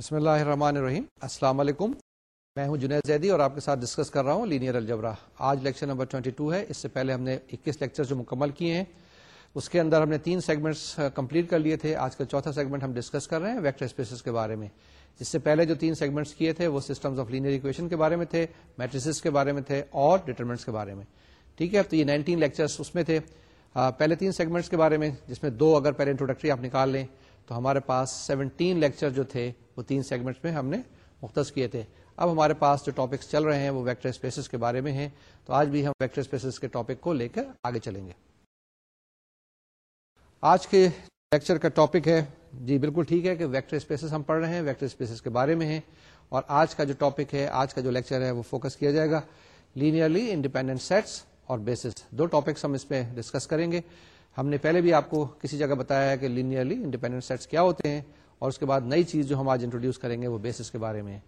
بسم اللہ الرحمن الرحیم السلام علیکم میں ہوں جنید زیدی اور آپ کے ساتھ ڈسکس کر رہا ہوں لینئر الجبرا آج لیکچر نمبر 22 ہے اس سے پہلے ہم نے 21 لیکچر جو مکمل کیے ہیں اس کے اندر ہم نے تین سیگمنٹس کمپلیٹ کر لیے تھے آج کا چوتھا سیگمنٹ ہم ڈسکس کر رہے ہیں ویکٹر اسپیسز کے بارے میں اس سے پہلے جو تین سیگمنٹس کیے تھے وہ سسٹمز آف لینئر اکویشن کے بارے میں تھے میٹریس کے بارے میں تھے اور ڈیٹرمنٹس کے بارے میں ٹھیک ہے تو یہ نائنٹین لیکچرس اس میں تھے پہلے تین سیگمنٹس کے بارے میں جس میں دو اگر پہلے انٹروڈکٹری آپ نکال لیں تو ہمارے پاس لیکچر جو تھے وہ تین سیگمنٹ میں ہم نے مختص کیے تھے اب ہمارے پاس جو ٹاپکس چل رہے ہیں وہ ویکٹر کے بارے میں ہیں تو آج بھی ہم ویکٹر کے ٹاپک کو لے کر آگے چلیں گے آج کے لیکچر کا ٹاپک ہے جی بالکل ٹھیک ہے کہ ویکٹر اسپیسز ہم پڑھ رہے ہیں ویکٹر اسپیسز کے بارے میں ہیں اور آج کا جو ٹاپک ہے آج کا جو لیکچر ہے وہ فوکس کیا جائے گا لینئرلی انڈیپینڈنٹ سیٹس اور بیسس دو ٹاپکس ہم اس میں ڈسکس کریں گے ہم نے پہلے بھی آپ کو کسی جگہ بتایا ہے کہ لینئرلی انڈیپینڈنٹ سیٹس کیا ہوتے ہیں اور اس کے بعد نئی چیز جو ہم آج انٹروڈیوس کریں گے وہ بیسس کے بارے میں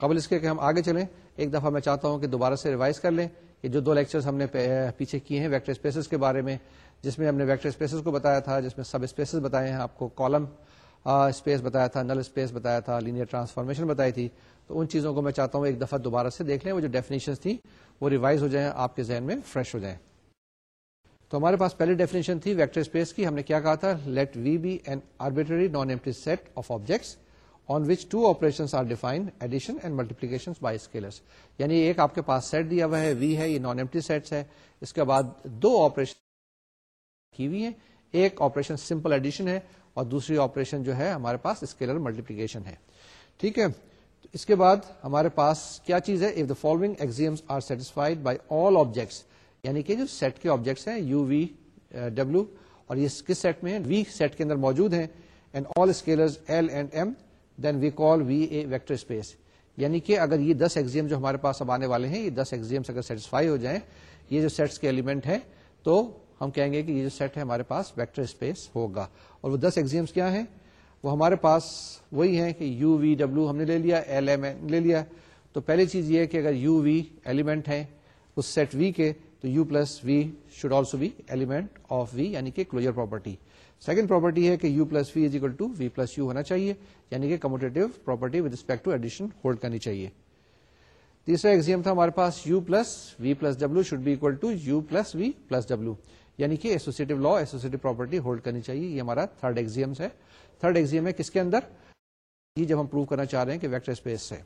قبل اس کے کہ ہم آگے چلیں ایک دفعہ میں چاہتا ہوں کہ دوبارہ سے ریوائز کر لیں کہ جو دو لیکچرز ہم نے پیچھے کیے ہیں ویکٹر اسپیسز کے بارے میں جس میں ہم نے ویکٹر اسپیسز کو بتایا تھا جس میں سب اسپیسز بتائے ہیں آپ کو کالم اسپیس بتایا تھا نل اسپیس بتایا تھا لینئر ٹرانسفارمیشن بتائی تھی تو ان چیزوں کو میں چاہتا ہوں ایک دفعہ دوبارہ سے دیکھ لیں وہ جو ڈیفینیشن تھی وہ ریوائز ہو جائیں آپ کے ذہن میں فریش ہو جائیں تو ہمارے پاس پہلے ڈیفینیشن تھی ویکٹر اسپیس کی ہم نے کیا کہا تھا let V be an arbitrary non nontrivial set of objects on which two operation are addition and multiplication by scalars یعنی ایک آپ کے پاس سیٹ دیا ہوا ہے وی ہے یہ نان ایمٹی سیٹ ہے اس کے بعد دو آپریشن کی وی ہے ایک آپریشن سمپل ایڈیشن ہے اور دوسری آپریشن جو ہے ہمارے پاس اسکیلر ملٹیپلیکیشن ہے ٹھیک ہے اس کے بعد ہمارے پاس کیا چیز ہے if the following axioms are satisfied by all objects یعنی کہ جو سیٹ کے آبجیکٹس ہیں یو وی ڈبلو اور یہ کس سیٹ میں ہیں وی سیٹ کے اندر موجود ہیں and and all L M then we we call a vector space یعنی کہ اگر یہ دس ایگزیم جو ہمارے پاس اب آنے والے ہیں یہ دس ایگزیم اگر سیٹسفائی ہو جائیں یہ جو سیٹس کے ایلیمنٹ ہیں تو ہم کہیں گے کہ یہ جو سیٹ ہے ہمارے پاس ویکٹر اسپیس ہوگا اور وہ دس ایگزیم کیا ہیں وہ ہمارے پاس وہی ہیں کہ یو وی ڈبلو ہم نے لے لیا ایل ایم لے لیا تو پہلی چیز یہ ہے کہ اگر یو وی ایلیمنٹ ہے اس سیٹ وی کے تو U plus V should also be element of V یعنی کہ کلوجر پراپرٹی سیکنڈ پراپرٹی ہے کہ U plus V is equal to V plus U ہونا چاہیے یعنی کہ commutative property with respect to addition hold کرنی چاہیے تیسرا ایگزیم تھا ہمارے پاس U plus V plus W should be equal to U plus V plus W یعنی کہ associative law associative property hold کرنی چاہیے یہ ہمارا تھرڈ ایگزیم ہے تھرڈ ایگزیم ہے کس کے اندر یہ جب ہم پروو کرنا چاہ رہے ہیں کہ ویکٹر اسپیس سے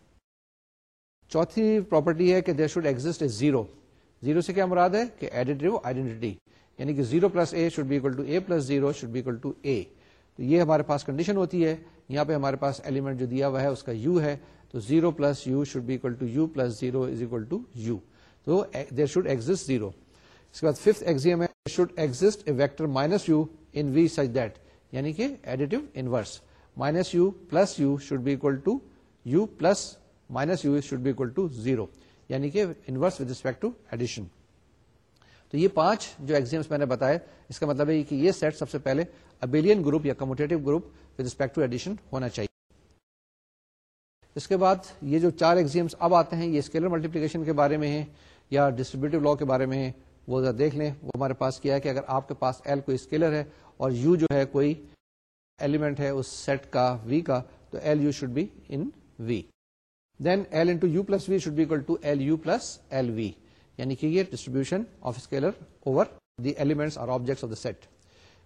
چوتھی پراپرٹی ہے کہ there should exist a zero zero سے کیا مراد ہے کہ ایڈیٹو آئیڈینٹی یعنی کہ زیرو پلس اے شوڈ بھی plus zero should to A تو یہ ہمارے پاس کنڈیشن ہوتی ہے یہاں پہ ہمارے پاس ایلیمنٹ جو دیا ہوا ہے اس کا یو ہے تو زیرو پلس یو شوڈ بھی zero is equal to U تو دیر شوڈ ایگزٹ زیرو اس کے بعد ففتھ ایگزیم ہے should exist a vector minus U in V such that یعنی کہ additive inverse minus U plus U should be equal to U plus minus U should بھی equal to zero یعنی کہ inverse with respect to addition تو یہ پانچ جو exams میں نے بتایا اس کا مطلب ہے کہ یہ سیٹ سب سے پہلے ابیلین گروپ یا commutative group with respect to addition ہونا چاہیے اس کے بعد یہ جو چار ایگزیمس اب آتے ہیں یہ اسکیلر ملٹیپلیکیشن کے بارے میں ہیں یا ڈسٹریبیوٹیو لا کے بارے میں ہیں وہ ذرا دیکھ لیں وہ ہمارے پاس کیا ہے کہ اگر آپ کے پاس ایل کوئی اسکیلر ہے اور یو جو ہے کوئی ایلیمنٹ ہے اس سیٹ کا وی کا تو L U should be in V then L into U plus V should be equal to L U plus L V یعنی کہ یہ distribution of scalar over the elements اور آبجیکٹس آف دا سیٹ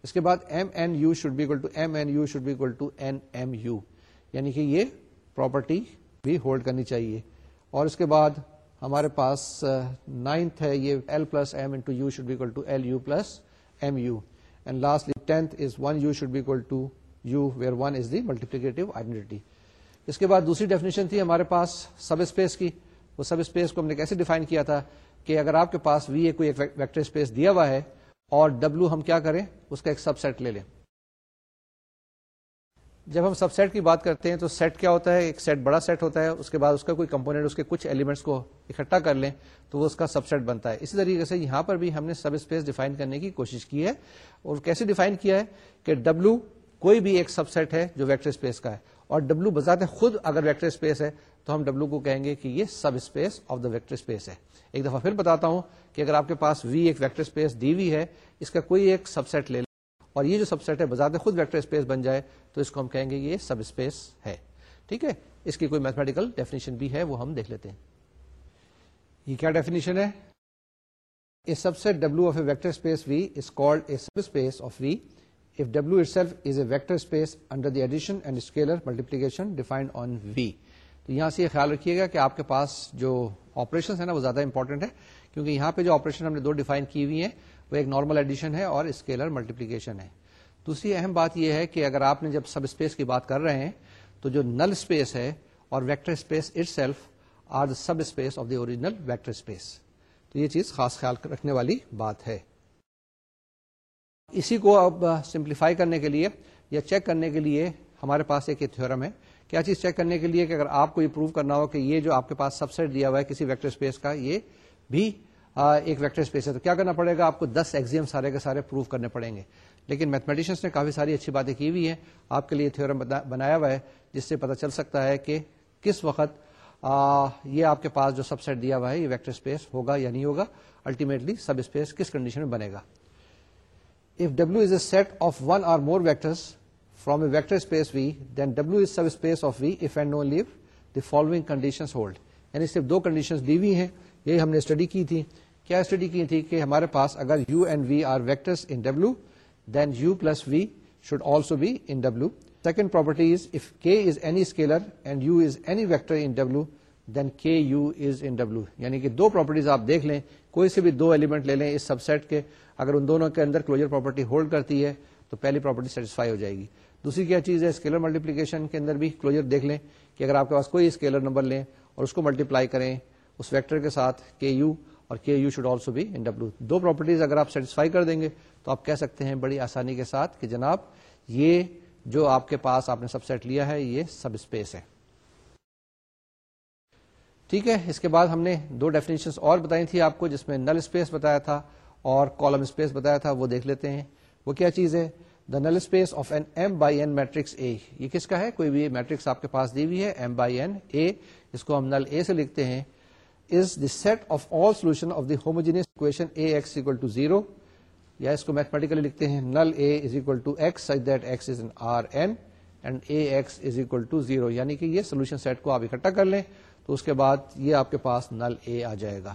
اس کے بعد M N U should be equal to M N U should be equal to N M U یعنی کہ یہ پراپرٹی بھی ہولڈ کرنی چاہیے اور اس کے بعد ہمارے پاس نائنتھ ہے یہ L plus M into U should be equal to L U plus M U and lastly tenth is one U should be equal to U where one is the multiplicative identity اس کے بعد دوسری definition تھی ہمارے پاس سب space کی وہ سب space کو ہم نے کیسے ڈیفائن کیا تھا کہ اگر آپ کے پاس وی اے کوئی ویکٹر اسپیس دیا ہوا ہے اور ڈبلو ہم کیا کریں اس کا ایک سب سیٹ لے لیں جب ہم سب سیٹ کی بات کرتے ہیں تو سیٹ کیا ہوتا ہے ایک سیٹ بڑا سیٹ ہوتا ہے اس کے بعد اس کا کوئی کمپونیٹ اس کے کچھ ایلیمنٹس کو اکٹھا کر لیں تو وہ اس کا سب سیٹ بنتا ہے اسی طریقے سے یہاں پر بھی ہم نے سب اسپیس ڈیفائن کرنے کی کوشش کی ہے اور کیسے ڈیفائن کیا ہے کہ ڈبلو کوئی بھی ایک سب سیٹ ہے جو ویکٹر اسپیس کا ہے اور ڈبلو بذات خود اگر ویکٹر اسپیس ہے تو ہم ڈبلو کو کہیں گے کہ یہ subspace of the vector space ہے ایک دفعہ پھر بتاتا ہوں کہ اگر آپ کے پاس وی ایک ویکٹر اسپیس ڈی وی ہے اس کا کوئی ایک سب سیٹ لے لیں اور یہ جو سب سیٹ ہے بذات خود ویکٹر اسپیس بن جائے تو اس کو ہم کہیں گے یہ سب اسپیس ہے ٹھیک ہے اس کی کوئی میتھمیٹیکل ڈیفینیشن بھی ہے وہ ہم دیکھ لیتے ہیں یہ کیا ڈیفینیشن ہے سب سے vector space V is a subspace of V if W itself is a vector space under the addition and scalar multiplication defined on V تو یہاں سے یہ خیال رکھیے گا کہ آپ کے پاس جو آپریشن ہیں نا وہ زیادہ امپورٹنٹ ہے کیونکہ یہاں پہ جو آپریشن ہم نے دو ڈیفائن کی ہوئی ہیں وہ ایک نارمل ایڈیشن ہے اور اسکیلر ملٹیپلیکیشن ہے دوسری اہم بات یہ ہے کہ اگر آپ نے جب سب اسپیس کی بات کر رہے ہیں تو جو نل اسپیس ہے اور vector space itself are the subspace of the original vector space تو یہ چیز خاص خیال رکھنے والی بات ہے اسی کو اب سمپلیفائی کرنے کے لیے یا چیک کرنے کے لیے ہمارے پاس ایک تھورم تھیورم ہے کیا چیز چیک کرنے کے لیے کہ اگر آپ کو یہ پروو کرنا ہو کہ یہ جو آپ کے پاس سب سیٹ دیا ہوا ہے کسی ویکٹر اسپیس کا یہ بھی ایک ویکٹر اسپیس ہے تو کیا کرنا پڑے گا آپ کو دس ایگزیم سارے کے سارے پروو کرنے پڑیں گے لیکن میتھمیٹیشنس نے کافی ساری اچھی باتیں کی ہوئی ہیں آپ کے لیے تھیورم بنایا ہوا ہے جس سے پتا چل سکتا ہے کہ کس وقت یہ آپ کے پاس جو سب سیٹ دیا ہوا ہے یہ ویکٹر اسپیس ہوگا یا نہیں ہوگا الٹیمیٹلی سب اسپیس کس کنڈیشن میں بنے گا if if W W is is a a set of of one or more vectors from vector space V, V then subspace and the following conditions hold. یعنی صرف دو mortar دی ہوئی ہیں یہی ہم نے اسٹڈی کی تھی کیا اسٹڈی کی تھی کہ ہمارے پاس اگر U and V are also be in W second any scalar and U is any W then K U is ان کہ دو پراپرٹیز آپ دیکھ لیں کوئی سے بھی دو ایلیمنٹ لے لیں اس سب سیٹ کے اگر ان دونوں کے اندر کلوجر پراپرٹی ہولڈ کرتی ہے تو پہلی پراپرٹی سیٹسفائی ہو جائے گی دوسری کیا چیز ہے اسکیلر ملٹیپلیکیشن کے اندر بھی کلوجر دیکھ لیں کہ اگر آپ کے پاس کوئی اسکیلر نمبر لیں اور اس کو ملٹیپلائی کریں اس ویکٹر کے ساتھ کے یو اور k u should also be in W do properties اگر آپ سیٹسفائی کر دیں گے تو آپ کہہ سکتے ہیں بڑی آسانی کے ساتھ کہ جناب یہ جو آپ کے پاس آپ نے سب سیٹ لیا ہے یہ سب اسپیس ہے ٹھیک ہے اس کے بعد ہم نے دو ڈیفینیشن اور بتائی تھی آپ کو جس میں نل اسپیس بتایا تھا اور کالم اسپیس بتایا تھا وہ دیکھ لیتے ہیں وہ کیا چیز ہے the null space of an M by N matrix A یہ کس کا ہے کوئی بھی میٹرکس آپ کے پاس دی ہوئی ہے ایم بائی این اے اس کو ہم نل اے سے لکھتے ہیں is the set of all solution of the homogeneous equation A X equal to zero یا اس کو میتھمیٹیکلی لکھتے ہیں null A is equal to X such that X is in R N and A X is equal to zero یعنی کہ یہ solution set کو آپ اکٹھا کر لیں تو اس کے بعد یہ آپ کے پاس نل اے آ جائے گا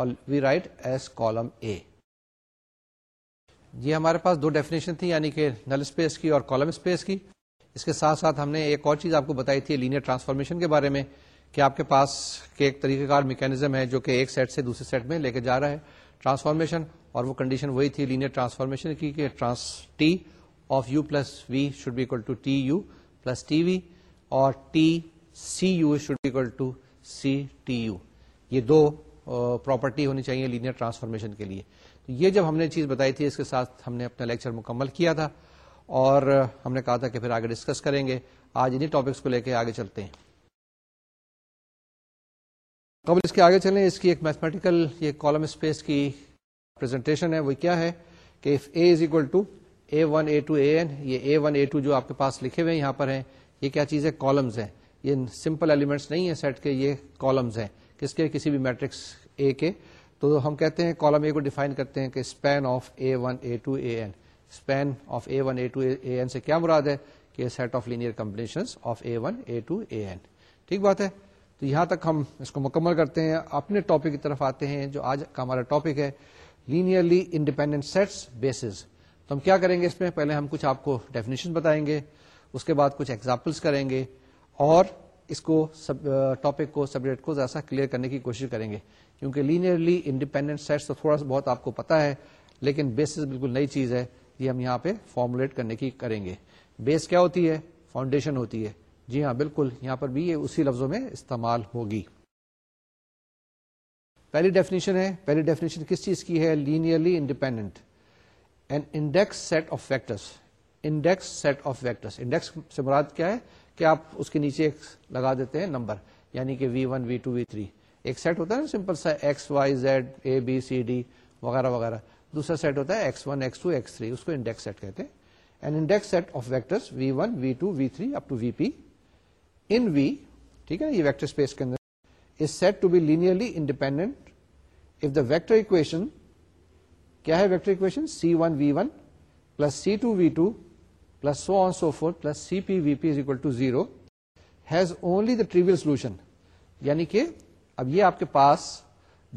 اور we write as column A یہ ہمارے پاس دو ڈیفینیشن تھی یعنی کہ نل اسپیس کی اور کالم اسپیس کی اس کے ساتھ ساتھ ہم نے ایک اور چیز آپ کو بتائی تھی لینئر ٹرانسفارمیشن کے بارے میں کہ آپ کے پاس ایک طریقہ کار میکینزم ہے جو کہ ایک سیٹ سے دوسرے سیٹ میں لے کے جا رہا ہے ٹرانسفارمیشن اور وہ کنڈیشن وہی تھی لینئر ٹرانسفارمیشن کی کہ trans T of U plus V should be equal to T U plus T V اور T C U should equal to C T U یہ دو پراپرٹی ہونی چاہیے لینئر ٹرانسفارمیشن کے لیے تو یہ جب ہم نے چیز بتائی تھی اس کے ساتھ ہم نے اپنا لیکچر مکمل کیا تھا اور ہم نے کہا تھا کہ پھر آگے ڈسکس کریں گے آج انہیں ٹاپکس کو لے کے آگے چلتے ہیں قبل اس کے آگے چلیں اس کی ایک میتھمیٹیکل یہ کالم اسپیس کی پرزنٹیشن ہے وہ کیا ہے کہ if A A is equal to one A two A A A N یہ ون ٹو جو آپ کے پاس لکھے ہوئے یہاں پر ہیں یہ کیا چیز ہے کالمز ہیں یہ سمپل ایلیمنٹس نہیں ہیں سیٹ کے یہ کالمز ہیں کس کے کسی بھی میٹرکس اے کے تو ہم کہتے ہیں کالم اے کو ڈیفائن کرتے ہیں کہ span of A one A two A N span of A one A two A N سے کیا مراد ہے کہ set of linear combination of A one A two A N ٹھیک بات ہے تو یہاں تک ہم اس کو مکمل کرتے ہیں اپنے ٹاپک کی طرف آتے ہیں جو آج کا ہمارا ٹاپک ہے لینئرلی انڈیپینڈنٹ سیٹس بیسز تو ہم کیا کریں گے اس میں پہلے ہم کچھ آپ کو ڈیفینیشن بتائیں گے اس کے بعد کچھ ایگزامپلس کریں گے اور اس کو ٹاپک کو سبجیکٹ کو کلیئر کرنے کی کوشش کریں گے کیونکہ لینئرلی انڈیپینڈنٹ سیٹس تو تھوڑا سا بہت آپ کو پتا ہے لیکن بیسس بالکل نئی چیز ہے یہ ہم یہاں پہ فارمولیٹ کرنے کی کریں گے بیس کیا ہوتی ہے فاؤنڈیشن ہوتی ہے جی ہاں بالکل یہاں پر بھی یہ اسی لفظوں میں استعمال ہوگی پہلی ڈیفینیشن ہے پہلی ڈیفینیشن کس چیز کی ہے linearly independent and index set of vectors index set of vectors index سے مراد کیا ہے کہ آپ اس کے نیچے ایک لگا دیتے ہیں نمبر یعنی کہ V one V two V three ایک سیٹ ہوتا ہے نا سمپل سا X Y Z A B C D وغیرہ وغیرہ دوسرا سیٹ ہوتا ہے X X X one two three اس کو انڈیکس سیٹ کہتے ہیں and index set of V V V V V one two two three up P ان ٹھیک ہے یہ ویکٹر اسپیس کے اندر is set to be linearly independent if the vector equation کیا ہے vector equation C one V one plus C two V two plus so on so forth plus CP VP is equal to zero has only the trivial solution یعنی کہ اب یہ آپ کے پاس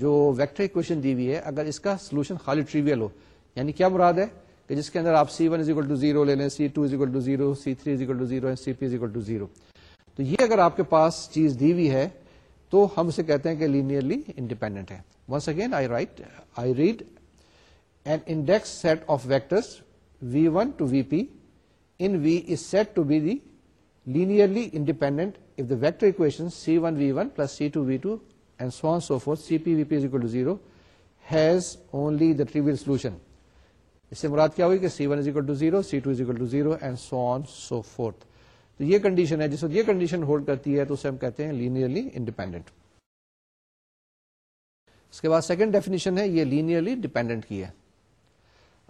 جو ویکٹر اکویشن دی ہوئی ہے اگر اس کا سولوشن خالی ٹریویل ہو یعنی کیا مراد ہے کہ جس کے اندر آپ c one is equal to zero لے لیں c two is equal to zero c three is equal to zero c p is equal to zero تو یہ اگر آپ کے پاس چیز دی ہوئی ہے تو ہم اسے کہتے ہیں کہ لینئرلی انڈیپینڈنٹ ہے once again I write I read and index set of vectors V one two V P was said to be linearly independent C one V one plus C two V two and so so forth C P V P's equal to zero has only the trivial solution اس سے مراد کیا ہوئی کہ C one is to zero C two is to zero and so forth تو یہ condition ہے جس وقت یہ کنڈیشن ہولڈ کرتی ہے تو اسے ہم کہتے ہیں لینئرلی انڈیپینڈنٹ اس کے بعد سیکنڈ ڈیفینیشن ہے یہ لینئرلی ڈیپینڈنٹ کی ہے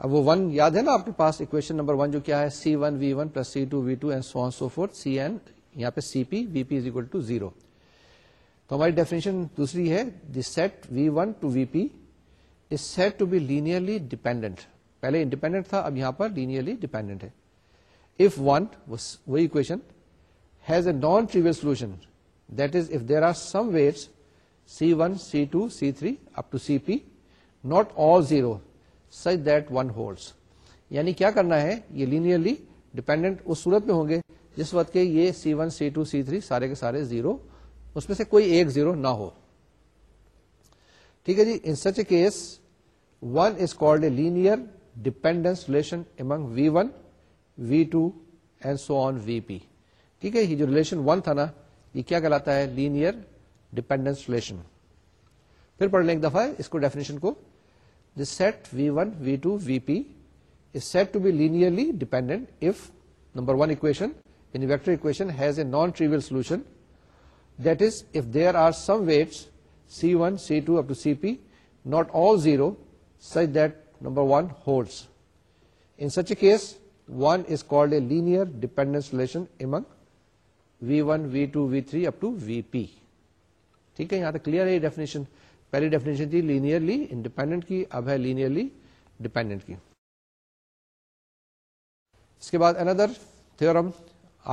اب وہ ون یاد ہے نا آپ کے پاس اکویشن نمبر ون جو کیا ہے C one V one plus C two V two and so so forth C N یہاں پہ C P V P is equal to zero تو ہماری ڈیفینیشن دوسری ہے the set set V V one two two P is be linearly dependent پہلے independent تھا اب یہاں پر لینئرلی ڈیپینڈنٹ ہے اف ون وہی equation has a non trivial solution that is if there are some weights c one c two c three up to c p not all zero such that one holds یعنی کیا کرنا ہے یہ linearly dependent اس صورت میں ہوں گے جس وقت کے یہ c one c two c three سارے کے سارے زیرو اس میں سے کوئی ایک زیرو نہ ہو ٹھیک ہے جی in such a case one is a linear dependence relation among V one V two and so on V P ٹھیک ہے یہ جو ریلیشن ون تھا نا یہ کیا کہلاتا ہے لینئر ریلیشن پھر پڑھ لیں ایک دفعہ اس کو ڈیفینیشن کو set we one we two we P set to be لیرلی dependent number one equation equation solution C one C two up C P not all zero such دمبر one holes inch a case one is called a layer dependent solution Umang we one we two we three up to وی پی ٹھیک ہے یہاں تو clear ہے definition پہلی definition تھی linearly independent کی اب ہے لینیئرلی ڈیپینڈنٹ کی اس کے بعد اندر تھورم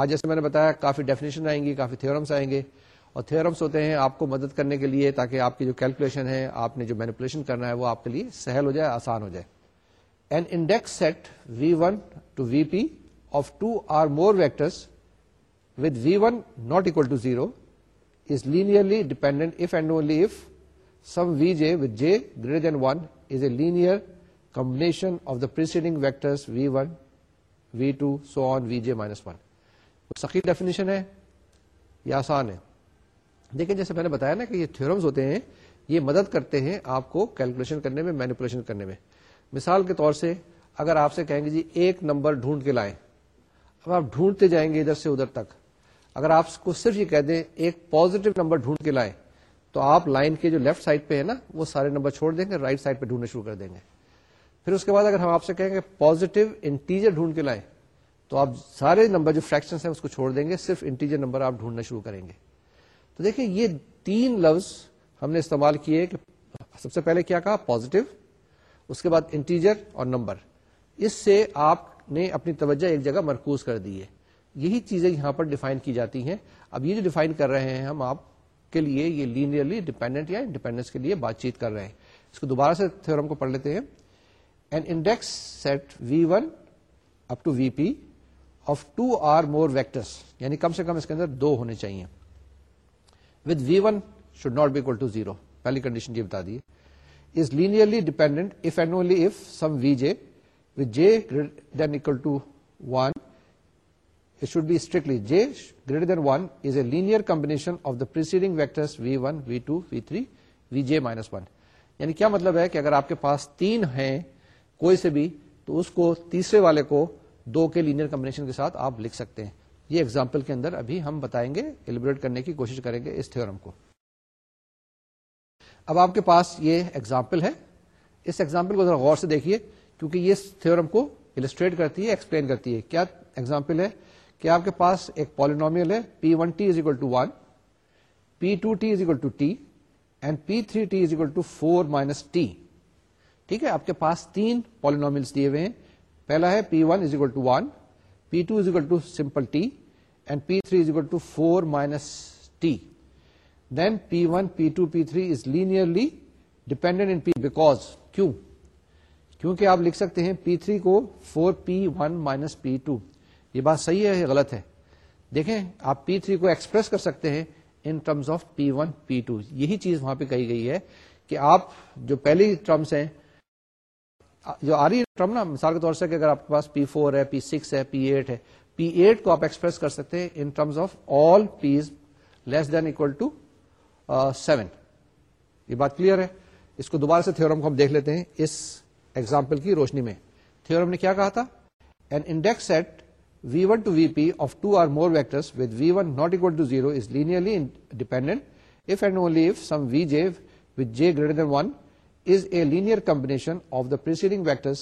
آج جیسے میں نے بتایا کافی ڈیفینیشن آئیں گی کافی تھورمس آئیں گے اور تھورمس ہوتے ہیں آپ کو مدد کرنے کے لیے تاکہ آپ کی جو کیلکولیشن ہے آپ نے جو مینپولیشن کرنا ہے وہ آپ کے لیے سہل ہو جائے آسان ہو جائے an index set V one two V P of two or more vectors with V one not equal to zero is linearly dependent if and only if some V J with J greater than one is a combination of the vector V one V two so on V J minus one سخی definition ہے یا آسان ہے دیکھیں جیسے میں نے بتایا نا کہ یہ تھورمس ہوتے ہیں یہ مدد کرتے ہیں آپ کو کیلکولیشن کرنے میں مینیپولیشن کرنے میں مثال کے طور سے اگر آپ سے کہیں گے جی ایک نمبر ڈھونڈ کے لائیں اب آپ ڈھونڈتے جائیں گے ادھر سے ادھر تک اگر آپ کو صرف یہ کہہ دیں ایک پوزیٹو نمبر ڈھونڈ کے لائیں تو آپ لائن کے جو لیفٹ سائڈ پہ ہے نا وہ سارے نمبر چھوڑ دیں گے رائٹ سائڈ پہ ڈھونڈنا شروع کر دیں گے پھر اس کے بعد اگر ہم آپ سے کہیں گے پوزیٹو انٹیجر ڈھونڈ کے لائیں تو آپ سارے نمبر جو فریکشن ہیں اس کو چھوڑ دیں گے صرف انٹیجر نمبر آپ ڈھونڈنا شروع کریں گے تو دیکھیں یہ تین لفظ ہم نے استعمال کیے کہ سب سے پہلے کیا کہا پازیٹو اس کے بعد انٹیجر اور نمبر اس سے آپ نے اپنی توجہ ایک جگہ مرکوز کر دی ہے یہی چیزیں یہاں پر ڈیفائن کی جاتی ہیں اب یہ جو ڈیفائن کر رہے ہیں ہم آپ کے کے لیے لیے یہ لینئرلی ڈیپینڈنٹ یا انڈیپینڈنس بات چیت کر رہے ہیں اس کو کو دوبارہ سے پڑھ لیتے ہیں یعنی کم کم سے اس کے اندر دو ہونے چاہیے پہلی کنڈیشن یہ بتا should be strictly greater than one is a linear combination of V one V two V three V J minus one یعنی کیا مطلب ہے کہ اگر آپ کے پاس تین ہیں کوئی سے بھی تو اس کو تیسرے والے کو دو کے لینئر کمبنیشن کے ساتھ آپ لکھ سکتے ہیں یہ ایگزامپل کے اندر ابھی ہم بتائیں گے ایلیبریٹ کرنے کی کوشش کریں گے اس تھیورم کو اب آپ کے پاس یہ ایگزامپل ہے اس ایگزامپل کو ذرا غور سے دیکھیے کیونکہ یہ تھورم کو السٹریٹ کرتی ہے ایکسپلین کرتی ہے کیا ایگزامپل ہے کہ آپ کے پاس ایک پالینومیل ہے P one T is equal to one P two T is equal to T and P three T is equal to four minus T ٹھیک ہے آپ کے پاس تین پالینومیل دیے ہوئے ہیں پہلا ہے P one is equal to one P two is equal to simple T and P three is equal to four minus T then P one P two P three is linearly dependent in P back کیوں کیونکہ آپ لکھ سکتے ہیں پی three کو four P one minus P two یہ بات صحیح ہے یا غلط ہے دیکھیں آپ پی تھری کو ایکسپریس کر سکتے ہیں in terms of p one p two یہی چیز وہاں پہ کہی گئی ہے کہ آپ جو پہلی ٹرمس ہیں جو آ رہی ٹرم نا مثال کے طور سے کہ اگر آپ کے پاس پی فور ہے پی سکس ہے پی ایٹ ہے پی ایٹ کو آپ ایکسپریس کر سکتے ہیں in terms of all p's less than equal to seven یہ بات کلیئر ہے اس کو دوبارہ سے تھورم کو ہم دیکھ لیتے ہیں اس ایگزامپل کی روشنی میں تھورم نے کیا کہا تھا an index set V one two V P of two or more linearly dependent if and only a combination of the vector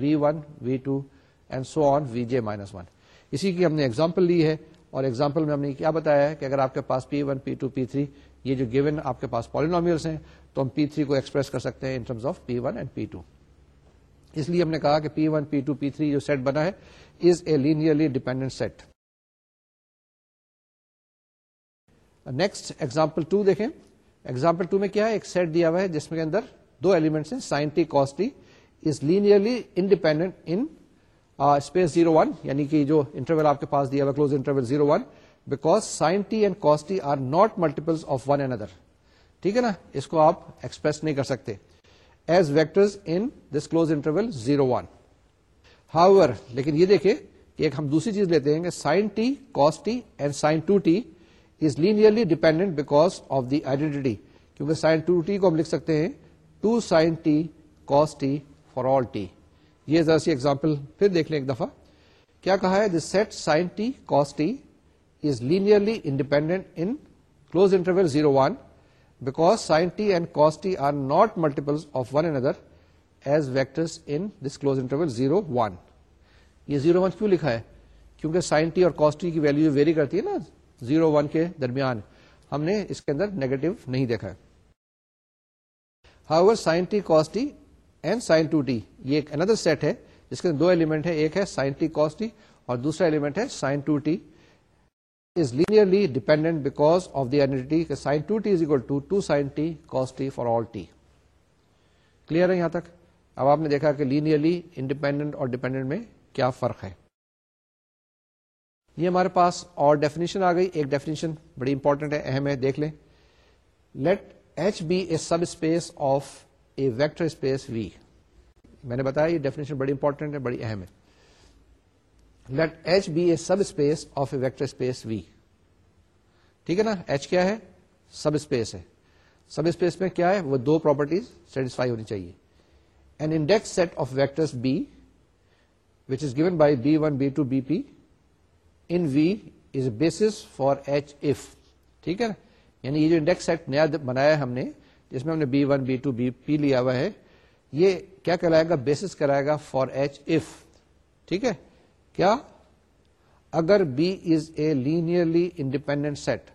V one V two and so on V J minus one اسی کی ہم نے example لی ہے اور example میں ہم نے کیا بتایا ہے کہ اگر آپ کے پاس p one p two p three یہ جو گیون آپ کے پاس پالینومیس ہیں تو ہم پی تھری کو ایکسپریس کر سکتے ہیں اس لیے ہم نے کہا کہ P one P two P three جو سیٹ بنا ہے is a linearly dependent set next example two دیکھیں ایگزامپل ٹو میں کیا ہے ایک سیٹ دیا ہوا ہے جس میں کے اندر دو ایلیمنٹس ہیں sine T T is linearly independent in space zero one یعنی کہ جو انٹرویل آپ کے پاس دیا ہوا closed interval zero one because sine T and cos T are not multiple of one and other ٹھیک ہے نا اس کو آپ ایکسپریس نہیں کر سکتے as vectors in this closed interval zero ایک ہم دوسری چیز لیتے ہیں کہ sine T cos T T and sine two is linearly dependent because of the identity کیونکہ سائن ٹو ٹی کو ہم لکھ سکتے ہیں two sine T cos T T for all یہ ذرا سی ایگزامپل پھر دیکھ لیں ایک دفعہ کیا کہا ہے the set sine T cos T is linearly independent in closed interval zero one because sine T and cos T are not multiple of one and other as vector zero one یہ zero one کیوں لکھا ہے کیونکہ sine T اور cos T کی value vary کرتی ہے نا زیرو ون کے درمیان ہم نے اس کے اندر نیگیٹو نہیں دیکھا however sine T cos T and sine two T یہ اندر سیٹ ہے جس کے اندر دو ایلیمنٹ ہے ایک ہے سائن ٹی کاسٹی اور دوسرا ایلیمنٹ ہے sine two T linear dependent because of the t. Clear ہے یہاں تک اب آپ نے دیکھا کہ linearly انڈیپینڈنٹ اور ڈیپینڈنٹ میں کیا فرق ہے یہ ہمارے پاس اور ڈیفینیشن آ گئی ایک ڈیفینیشن بڑی امپورٹنٹ ہے اہم ہے دیکھ لیں let H be a subspace of a vector space V میں نے بتایا یہ ڈیفینیشن بڑی امپورٹنٹ ہے بڑی اہم ہے let H be subspace of a vector space V ٹھیک ہے نا ایچ کیا ہے سب اسپیس ہے سب اسپیس میں کیا ہے وہ دو پراپرٹیز سیٹسفائی ہونی چاہیے an index set of B which is given by B one B two B P in V is basis for H if ٹھیک ہے نا یعنی یہ جو انڈیکس سیٹ نیا بنایا ہم نے جس میں ہم نے b one b two b p لیا ہوا ہے یہ کیا کرائے گا بیسس کرائے گا فار ایچ ایف ٹھیک ہے کیا اگر B is a linearly independent set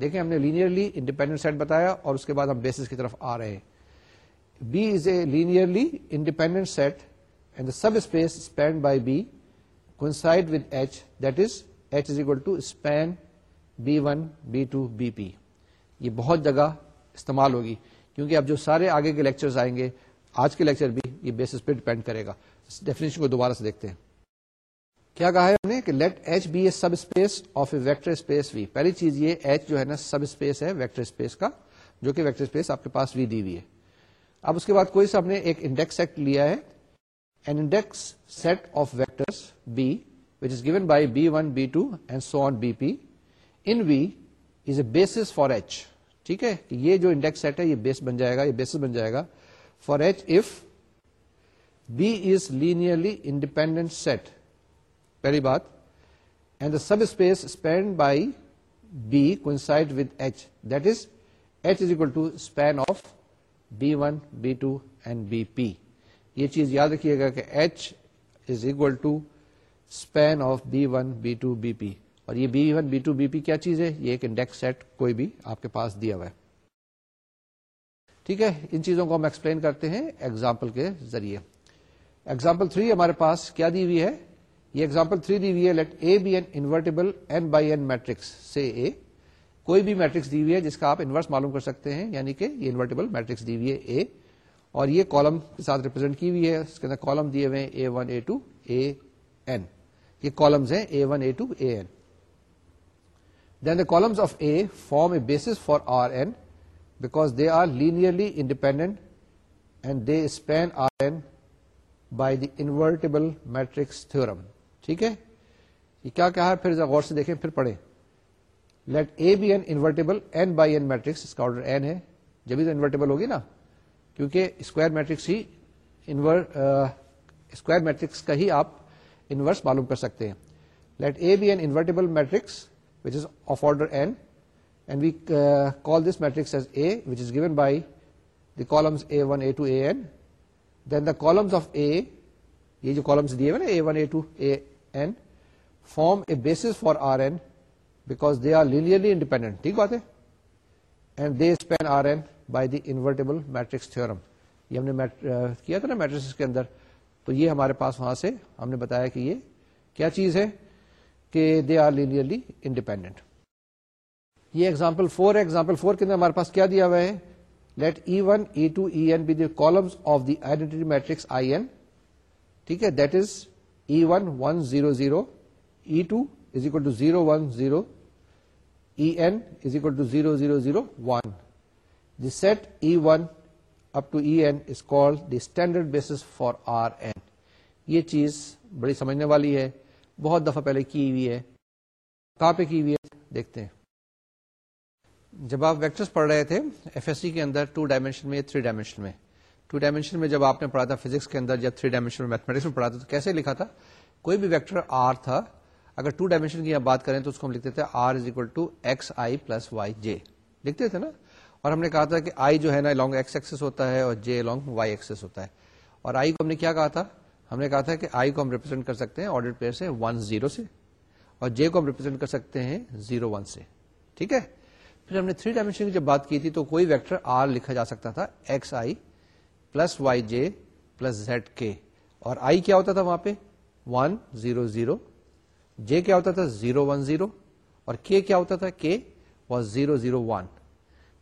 دیکھیں ہم نے لینئرلی انڈیپینڈنٹ سیٹ بتایا اور اس کے بعد ہم بیسس کی طرف آ رہے ہیں B is a linearly independent set and subspace spanned by B coincide with H that is H is equal to span B one B two B P یہ بہت جگہ استعمال ہوگی کیونکہ اب جو سارے آگے کے لیکچر آئیں گے آج کے لیکچر بھی یہ بیسس پہ ڈیپینڈ کرے گا ڈیفینیشن کو دوبارہ سے دیکھتے ہیں کیا کہا ہے ہم نے کہ let H be a a subspace space of vector V پہلی چیز یہ ایچ جو ہے نا سب اسپیس ہے ویکٹر اسپیس کا جو کہ ویکٹر اسپیس آپ کے پاس وی دی ہے اب اس کے بعد کوئی سا ہم نے ایک انڈیکس سیٹ لیا ہے an index set of B which is given by B one B two and so on B P in V is a base for H ٹھیک ہے یہ جو انڈیکس سیٹ ہے یہ بیس بن جائے گا یہ بیس بن جائے گا for H if B is linearly independent set پہلی بات and subspace by with H that is H span of one B P یہ چیز یاد رکھیے گا کہ H is equal to span یہ B one B two B P کیا چیز ہے یہ ایک انڈیکس سیٹ کوئی بھی آپ کے پاس دیا ہوا ہے ٹھیک ہے ان چیزوں کو ہم ایکسپلین کرتے ہیں ایگزامپل کے ذریعے ایگزامپل تھری ہمارے پاس کیا دی ہوئی ہے یہ ایگزامپل تھری دی ہوئی ہے let A be an invertible N by N matrix سے اے کوئی بھی میٹرکس دی ہوئی ہے جس کا آپ انورس معلوم کر سکتے ہیں یعنی کہ یہ انورٹیبل میٹرکس دی ہوئی ہے اے اور یہ کالم کے ساتھ ریپرزینٹ کی ہوئی ہے اس کے اندر کالم دیے ہوئے A one A two A N یہ کالمز ہیں A one A two A N then the columns of A form a basis for R N because they are linearly independent and they span R N by the invertible matrix theorem ٹھیک ہے یہ کیا کہا ہے پھر غور سے دیکھیں پھر پڑھیں let A be an invertible N by N matrix اس کا آرڈر این ہے جبھی تو انورٹیبل ہوگی نا کیونکہ اسکوائر میٹرکس ہی اسکوائر میٹرکس کا ہی آپ انورس معلوم کر سکتے ہیں let A be an invertible matrix which is of order N and we call this matrix as A which is given by the columns A one A two A N then the columns of A یہ جو columns دیے ہوئے نا A one A two A N form a basis for R N because they are linearly independent ٹھیک بات ہے and they span R N by the invertible matrix theorem یہ ہم نے کیا تھا نا میٹرکس کے اندر تو یہ ہمارے پاس وہاں سے ہم نے بتایا کہ یہ کیا چیز ہے کہ دے آر لینئرلی انڈیپینڈنٹ یہ ایگزامپل فور ایگزامپل فور کے اندر ہمارے پاس کیا دیا ہوا ہے let E one E two E N be the columns of the identity matrix I N ٹھیک ہے that is E one one zero zero E two is equal to zero one zero E N is equal to zero zero zero one the set E one up to E N is call the standard basis for R N یہ چیز بڑی سمجھنے والی ہے بہت دفعہ پہلے کی ہوئی ہے کہاں پہ کی ہوئی ہے دیکھتے ہیں جب آپ ویکچرس پڑھ رہے تھے ایف ایس سی کے اندر ٹو ڈائمینشن میں تھری ڈائمینشن میں ٹو ڈائمینشن میں جب آپ نے پڑھا تھا فزکس کے اندر جب تھری میں میتھمیٹکس میں پڑھا تھا تو کیسے لکھا تھا کوئی بھی ویکٹر آر تھا اگر ٹو ڈائمینشن کی بات کریں تو اس کو ہم لکھتے تھے R is equal to X I plus Y J لکھتے تھے نا اور ہم نے کہا تھا کہ آئی جو ہے نا لانگ ایکس ایکسس ہوتا ہے اور جے لانگ وائی ایکسس ہوتا ہے اور آئی کو ہم نے کیا کہا تھا ہم نے کہا تھا کہ آئی کو ہم ریپرزینٹ کر سکتے ہیں آڈر پیئر سے ون زیرو سے اور جے کو ہم ریپرزینٹ کر سکتے ہیں زیرو ون سے ٹھیک ہے پھر ہم نے تھری ڈائمینشن کی جب بات کی تھی تو کوئی ویکٹر آر لکھا جا سکتا تھا x i plus y j plus z k اور آئی کیا ہوتا تھا وہاں پہ one one one zero zero zero zero zero zero J کیا کیا ہوتا ہوتا تھا تھا اور کے کے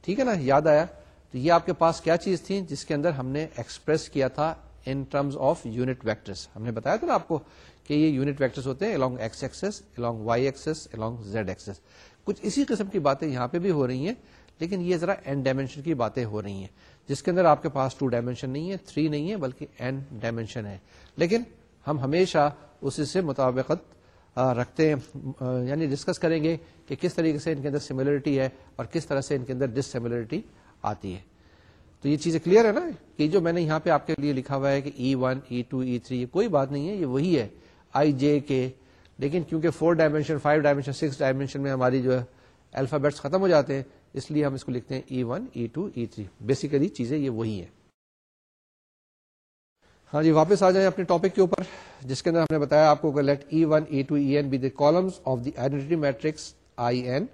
ٹھیک ہے نا یاد آیا تو یہ آپ کے پاس کیا چیز تھی جس کے اندر ہم نے ایکسپریس کیا تھا in terms of unit vectors ہم نے بتایا تھا نا آپ کو کہ یہ یونٹ ویکٹرس ہوتے ہیں along X axis along axis along Z axis کچھ اسی قسم کی باتیں یہاں پہ بھی ہو رہی ہیں لیکن یہ ذرا ڈائمینشن کی باتیں ہو رہی ہیں جس کے اندر آپ کے پاس ٹو ڈائمینشن نہیں ہے تھری نہیں ہے بلکہ این ڈائمینشن ہے لیکن ہم ہمیشہ اسی سے مطابقت رکھتے ہیں یعنی ڈسکس کریں گے کہ کس طریقے سے ان کے اندر سملرٹی ہے اور کس طرح سے ان کے اندر ڈسملرٹی آتی ہے تو یہ چیزیں کلیئر ہے نا کہ جو میں نے یہاں پہ آپ کے لیے لکھا ہوا ہے کہ e one e two e three یہ کوئی بات نہیں ہے یہ وہی ہے آئی جے کے لیکن کیونکہ four dimension five dimension six dimension میں ہماری جو ہے الفابیٹس ختم ہو جاتے ہیں اس لیے ہم اس کو لکھتے ہیں e one e two e three basically چیزیں یہ وہی ہیں ہاں جی واپس آ جائیں اپنے ٹاپک کے اوپر جس کے اندر ہم نے بتایا آپ کو let E one E two N be the columns of the identity matrix I N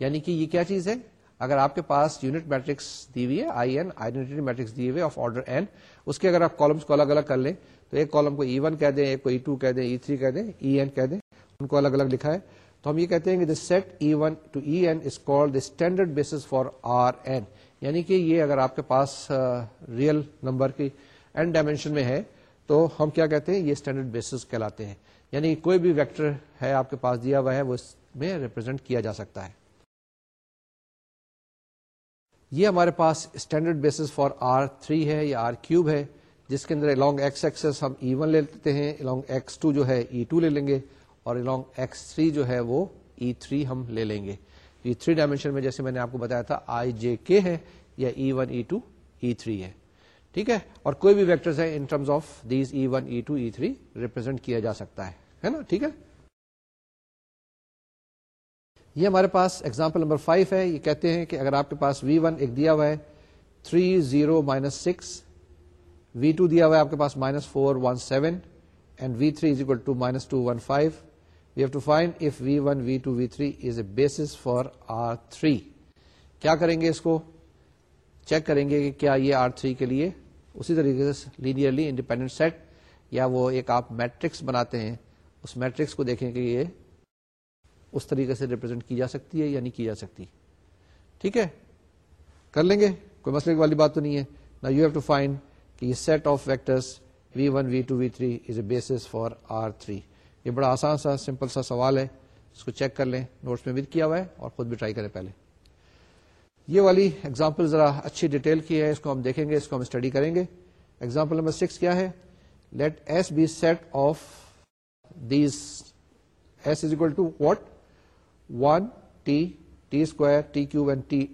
یعنی کہ یہ کیا چیز ہے اگر آپ کے پاس یونٹ میٹرکس دی ہوئی ہے آئی این آئیڈینٹی میٹرکس دی ہوئی آف آرڈر این اس کے اگر آپ کالمس کو الگ الگ کر لیں تو ایک کالم کو ای e ون کہہ دیں ایک کو ای e ٹو کہہ دیں ای e تھری کہہ دیں ای این کہہ دیں ان کو الگ الگ لکھا ہے تو ہم یہ کہتے ہیں کہ set E one two E N is call the standard basis for R N یعنی کہ یہ اگر آپ کے پاس ریئل نمبر کی این ڈائمینشن میں ہے تو ہم کیا کہتے ہیں یہ اسٹینڈرڈ بیسس کہلاتے ہیں یعنی کوئی بھی ویکٹر ہے آپ کے پاس دیا ہوا ہے وہ اس میں ریپرزینٹ کیا جا سکتا ہے یہ ہمارے پاس standard basis for R three ہے یا آر کیوب ہے جس کے اندر الاگ ایکس ایکسس ہم ای e ون لے لیتے ہیں الاونگ ایکس ٹو جو ہے ای e ٹو لے لیں گے اور جو ہے وہ ای e تھری ہم لے لیں گے ای تھری ڈائمینشن میں جیسے میں نے آپ کو بتایا تھا آئی جے کے ہے ای ون ای تھری ہے ٹھیک ہے اور کوئی بھی in terms of E one E three represent کیا جا سکتا ہے یہ ہمارے پاس ایگزامپل نمبر فائیو ہے یہ کہتے ہیں کہ اگر آپ کے پاس وی ون ایک دیا ہوا ہے three zero minus six V two دیا ہوا ہے آپ کے پاس minus four one seven and V three is equal to minus two one five we have to find if V one V two V three is a base for R three کیا کریں گے اس کو check کریں گے کہ کیا یہ آر تھری کے لیے اسی طریقے سے انڈیپینڈنٹ سیٹ یا وہ ایک آپ میٹرکس بناتے ہیں اس میٹرکس کو دیکھیں کہ یہ اس طریقے سے ریپرزینٹ کی جا سکتی ہے یا نہیں کی جا سکتی ٹھیک ہے کر لیں گے کوئی مسئلے والی بات تو نہیں ہے نا یو ہیو ٹو فائنڈ کہ یہ set of factors V one V two V three is a base for R three یہ بڑا آسان سا سمپل سا سوال ہے اس کو چیک کر لیں نوٹس میں ود کیا ہوا ہے اور خود بھی ٹرائی کریں پہلے یہ والی ایگزامپل ذرا اچھی ڈیٹیل کی ہے اس کو ہم دیکھیں گے اس کو ہم اسٹڈی کریں گے ایگزامپل نمبر سکس کیا ہے let S be set of these S is equal to what one T T square T N T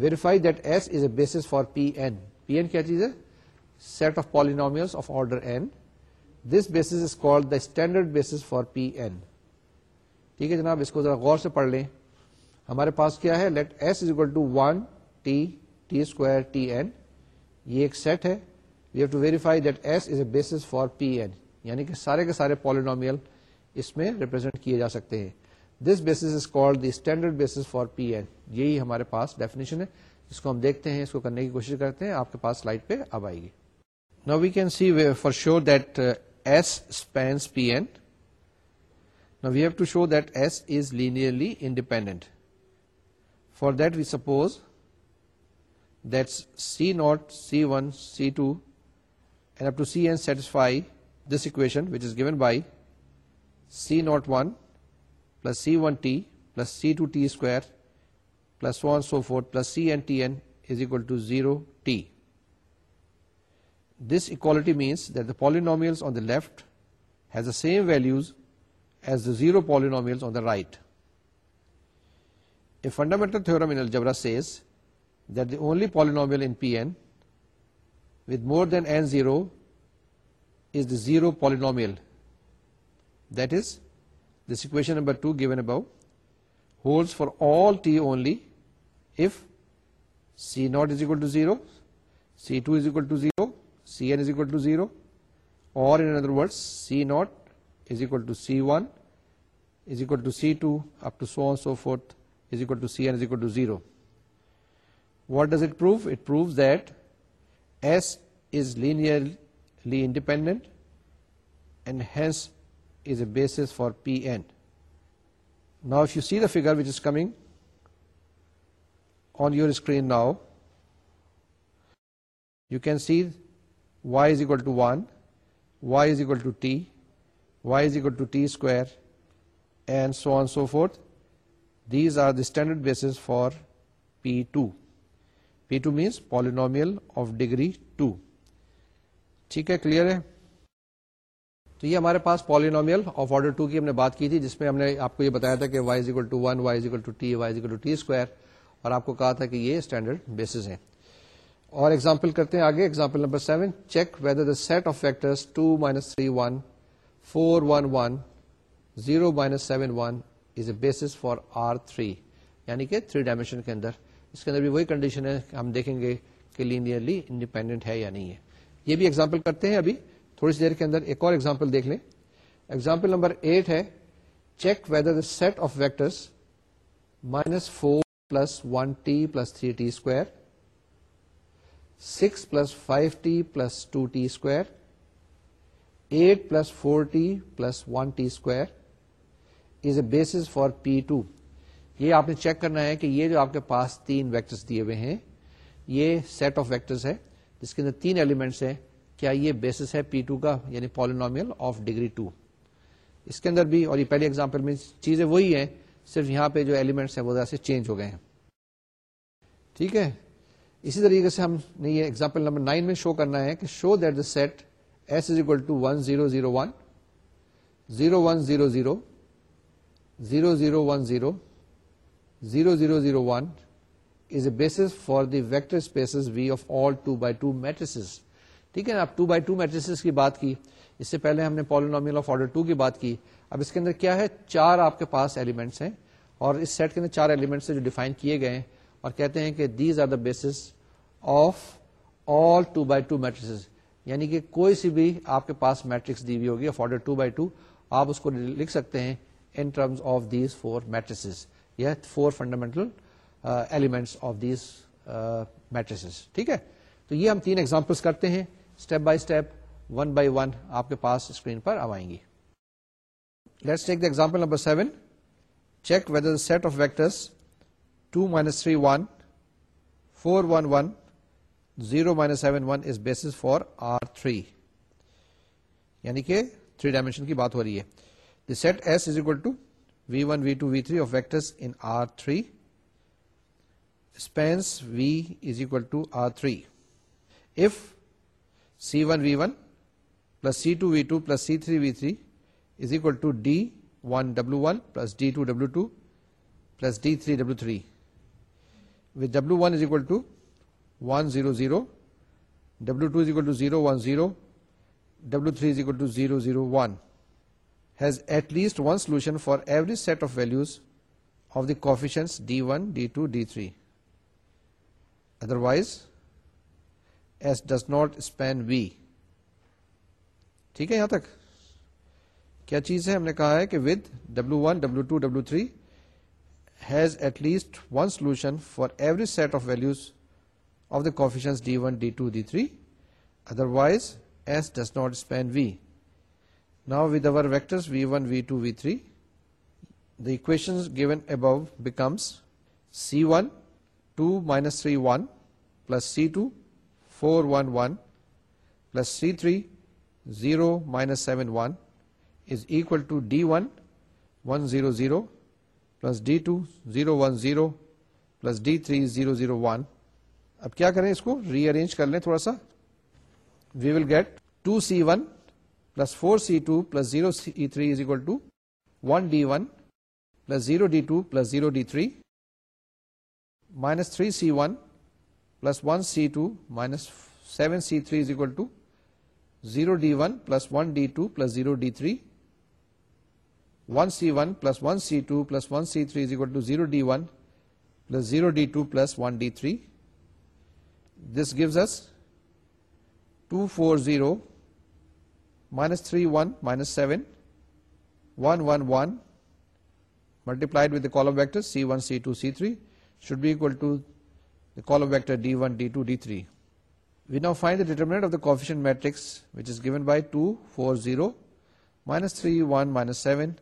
verify that S is a base for P N P N کیا چیز ہے set of polynomial of order N this base is call the standard base for P N ٹھیک ہے جناب اس کو ذرا غور سے پڑھ لیں ہمارے پاس کیا ہے let S is equal to one T T square T N یہ ایک سیٹ ہے we have to verify that S is a base for P N یعنی کہ سارے کے سارے پالینومیل اس میں ریپرزینٹ کیے جا سکتے ہیں this base is call the standard base for P N یہی ہمارے پاس ڈیفینیشن ہے اس کو ہم دیکھتے ہیں اس کو کرنے کی کوشش کرتے ہیں آپ کے پاس سلائڈ پہ اب آئے گی نا we can see for sure that S spans Pn. Now we have to show that S is linearly independent. For that we suppose that C0, C1, C2 and up to Cn satisfy this equation, which is given by C01 plus C1t plus C2t square plus so on so forth plus Cntn is equal to 0t. This equality means that the polynomials on the left has the same values as the zero polynomials on the right. A fundamental theorem in algebra says that the only polynomial in Pn with more than n0 is the zero polynomial. That is, this equation number 2 given above holds for all t only if c0 is equal to 0, c2 is equal to 0. Cn is equal to 0, or in other words C0 is equal to C1 is equal to C2 up to so on and so forth is equal to Cn is equal to 0. What does it prove? It proves that S is linearly independent and hence is a basis for Pn. Now if you see the figure which is coming on your screen now, you can see ٹھیک ہے clear ہے تو یہ ہمارے پاس polynomial of order two کی ہم نے بات کی تھی جس میں ہم نے آپ کو یہ بتایا تھا کہ وائیزلائی ٹو ٹی وائی اور آپ کو کہا تھا کہ یہ اسٹینڈرڈ بیسز ہیں اور ایگزامپل کرتے ہیں آگے example number seven check whether the set of two minus three one one one four zero minus seven one is a base for R three یعنی کہ تھری ڈائمینشن کے اندر اس کے اندر بھی وہی کنڈیشن ہے ہم دیکھیں گے کہ لینئرلی انڈیپینڈنٹ ہے یا نہیں ہے یہ بھی ایگزامپل کرتے ہیں ابھی تھوڑی سی دیر کے اندر ایک اور ایگزامپل دیکھ لیں ایگزامپل نمبر ایٹ ہے check whether the set of vectors minus four plus one T plus three T square six plus five T plus two T square eight plus four T plus one T square is a base for P two یہ آپ نے check کرنا ہے کہ یہ جو آپ کے پاس تین ویکٹرس دیے ہوئے ہیں یہ سیٹ آف ویکٹرس ہے جس کے اندر تین ایلیمنٹس ہیں کیا یہ بیسس ہے پی ٹو کا یعنی پالینومیل آف ڈگری ٹو اس کے اندر بھی اور یہ پہلے اگزامپل میں چیزیں وہی ہیں صرف یہاں پہ جو ایلیمنٹس ہیں وہ سے چینج ہو گئے ہیں ٹھیک ہے اسی طریقے سے ہم نے یہ ایگزامپل نمبر نائن میں شو کرنا ہے کہ show that the set S is equal to one zero zero one zero one zero zero zero zero one zero zero zero zero one is a base for the vector spaces V of all two by two matrices ٹھیک ہے نا آپ two by two matrix کی بات کی اس سے پہلے ہم نے آف آرڈر ٹو کی بات کی اب اس کے اندر کیا ہے چار آپ کے پاس ایلیمنٹس ہیں اور اس سیٹ کے اندر چار ایلیمنٹس جو ڈیفائن کیے گئے ہیں اور کہتے ہیں کہ these are the bases of all two by two matrices یعنی کہ کوئی سی بھی آپ کے پاس میٹرکس دی ہوئی ہوگی ٹو بائی ٹو آپ اس کو لکھ سکتے ہیں in terms of these four or four fundamental elements of these matrices ٹھیک ہے تو یہ ہم تین ایگزامپلس کرتے ہیں step by step one by one آپ کے پاس اسکرین پر آئیں گی let's take the example number seven check whether set of vectors two minus three one four one one zero minus seven one is base for R three یعنی کہ three dimension کی بات ہو رہی ہے the set S is equal to V one V two V three of in R three spans V is equal to R three if C one V one plus C two V two plus C three V three is equal to D one W one plus D two W two plus D three W three with W one is equal to one zero zero W two is equal to zero one zero W three is equal to zero zero one has at least one solution for every set of values of the coefficients D one D two D three otherwise S does not span V ٹھیک ہے یہاں تک کیا چیز ہے ہم نے کہا ہے کہ with W one W two W three has at least one solution for every set of values of the coefficients d1, d2, d3. Otherwise, S does not span V. Now with our vectors v1, v2, v3, the equations given above becomes c1, 2 minus 3, 1, plus c2, 4, 1, 1, plus c3, 0 minus 7, 1, is equal to d1, 1, 0, 0, plus d2, 0, 1, 0, plus d3, 0, 0, 1, اب کیا کریں اس کو ری arrange کر لیں تھوڑا سا we will get two c one plus four c two plus zero c three is equal to one d one plus zero d two plus zero d three minus three c one plus one c two minus seven c three is equal to zero d one plus one d two plus zero d three one c one plus one c two plus one c three is equal to zero d one plus zero d two plus one d three This gives us 240 minus 31 minus 7 111 multiplied with the column vector C1, C2, C3 should be equal to the column vector D1, D2, D3. We now find the determinant of the coefficient matrix, which is given by 2, 4, 0, minus 3, 1, minus 7,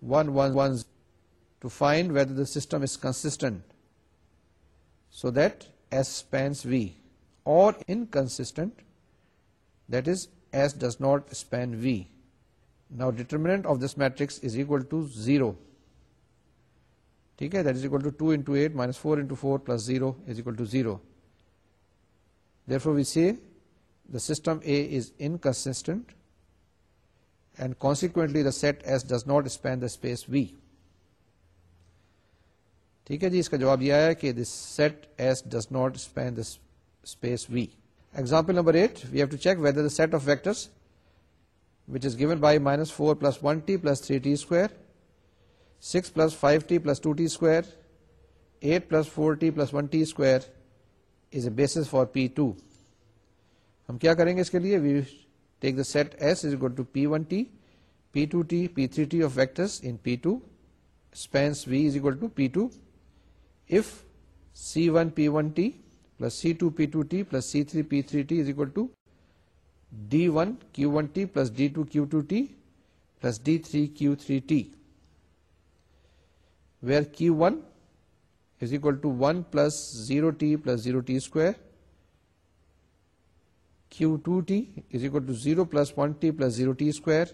1, 1, 1, to find whether the system is consistent so that S spans V, or inconsistent, that is S does not span V. Now determinant of this matrix is equal to 0. That is equal to 2 into 8 minus 4 into 4 plus 0 is equal to 0. Therefore we say the system A is inconsistent, and consequently the set S does not span the space V. ٹھیک ہے جی اس کا جواب یہ آیا کہ this set S does not span this space V example number eight we have to check whether set of which is given by minus four plus one T T plus plus three six five T plus two T square eight plus four T plus one T square is a basis for P two ہم کیا کریں گے اس کے لیے we take the set S is good two P one T P two T P three T of vectors V is equal to P two C one P one T plus C two P two T plus C three P three T equal to D one Q one T plus D two Q two T plus D three Q three T we Q one is equal to one plus zero T plus zero T square q two T is equal to zero plus one T plus zero T square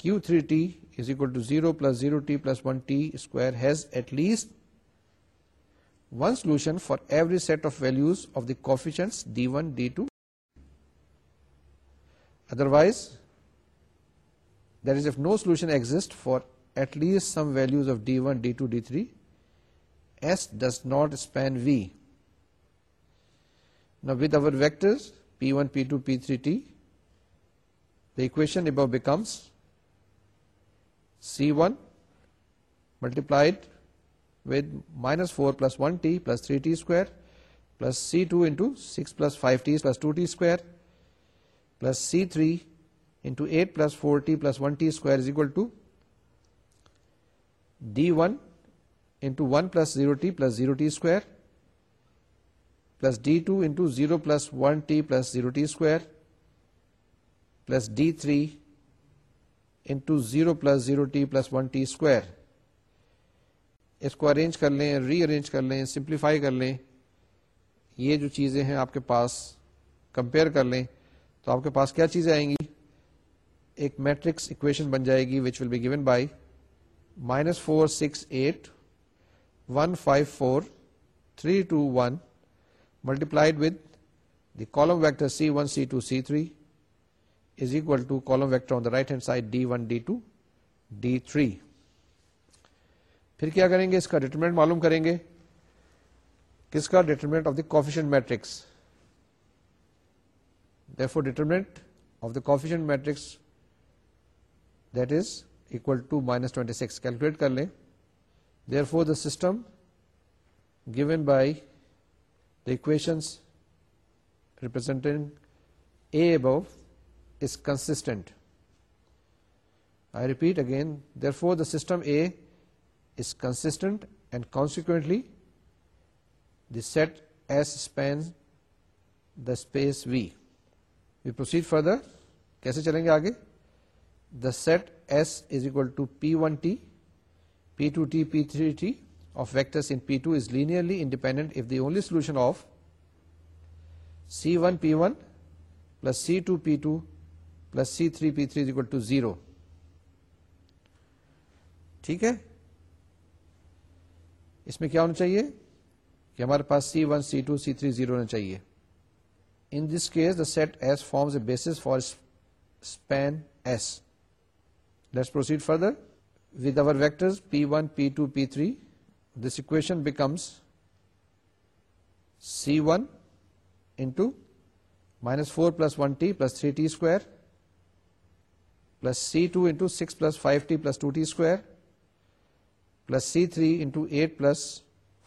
Q three T is equal to zero plus zero T plus one T square has at least one solution for every set of values of the coefficients d1, d2. Otherwise, that is, if no solution exists for at least some values of d1, d2, d3, S does not span V. Now, with our vectors p1, p2, p3t, the equation above becomes c1 multiplied with minus four plus one t plus three t square plus c two into six plus five t p two t square plus c three into eight plus four t plus one t square d one into one plus zero t plus zero t square plus d two into zero plus one t plus zero t square plus d three zero plus zero t plus one t square اس کو arrange کر لیں ری arrange کر لیں simplify کر لیں یہ جو چیزیں ہیں آپ کے پاس کمپیئر کر لیں تو آپ کے پاس کیا چیزیں آئیں گی ایک میٹرکس اکویشن بن جائے گی which will be given by minus four six eight one five four three two one multiplied with the column vector C one C two C three is equal to column vector on the right hand side D one D two D three پھر کیا کریں گے اس کا determinant معلوم کریں گے کس کا determinant of the coefficient matrix therefore determinant of the coefficient matrix that is equal to minus twenty six calculate کر لیں therefore the system given by the equations representing A above is consistent. I repeat again, therefore the system A consistent and consequently the set S span the space V we proceed further کیسے چلیں گے آگے the set S is equal to p one t p two t p three t of vectors in P two is linearly independent if the only solution of c one p one plus c two p two plus c three p three is equal to zero ٹھیک ہے اس میں کیا ہونا چاہیے کہ ہمارے پاس c one c two c three zero ہونا چاہیے in this case the set S forms a basis for span S proceed further with our vector p one p two p three this equation becomes c one minus four plus one t plus three t square plus c two into six plus five t plus two t square plus c three into eight plus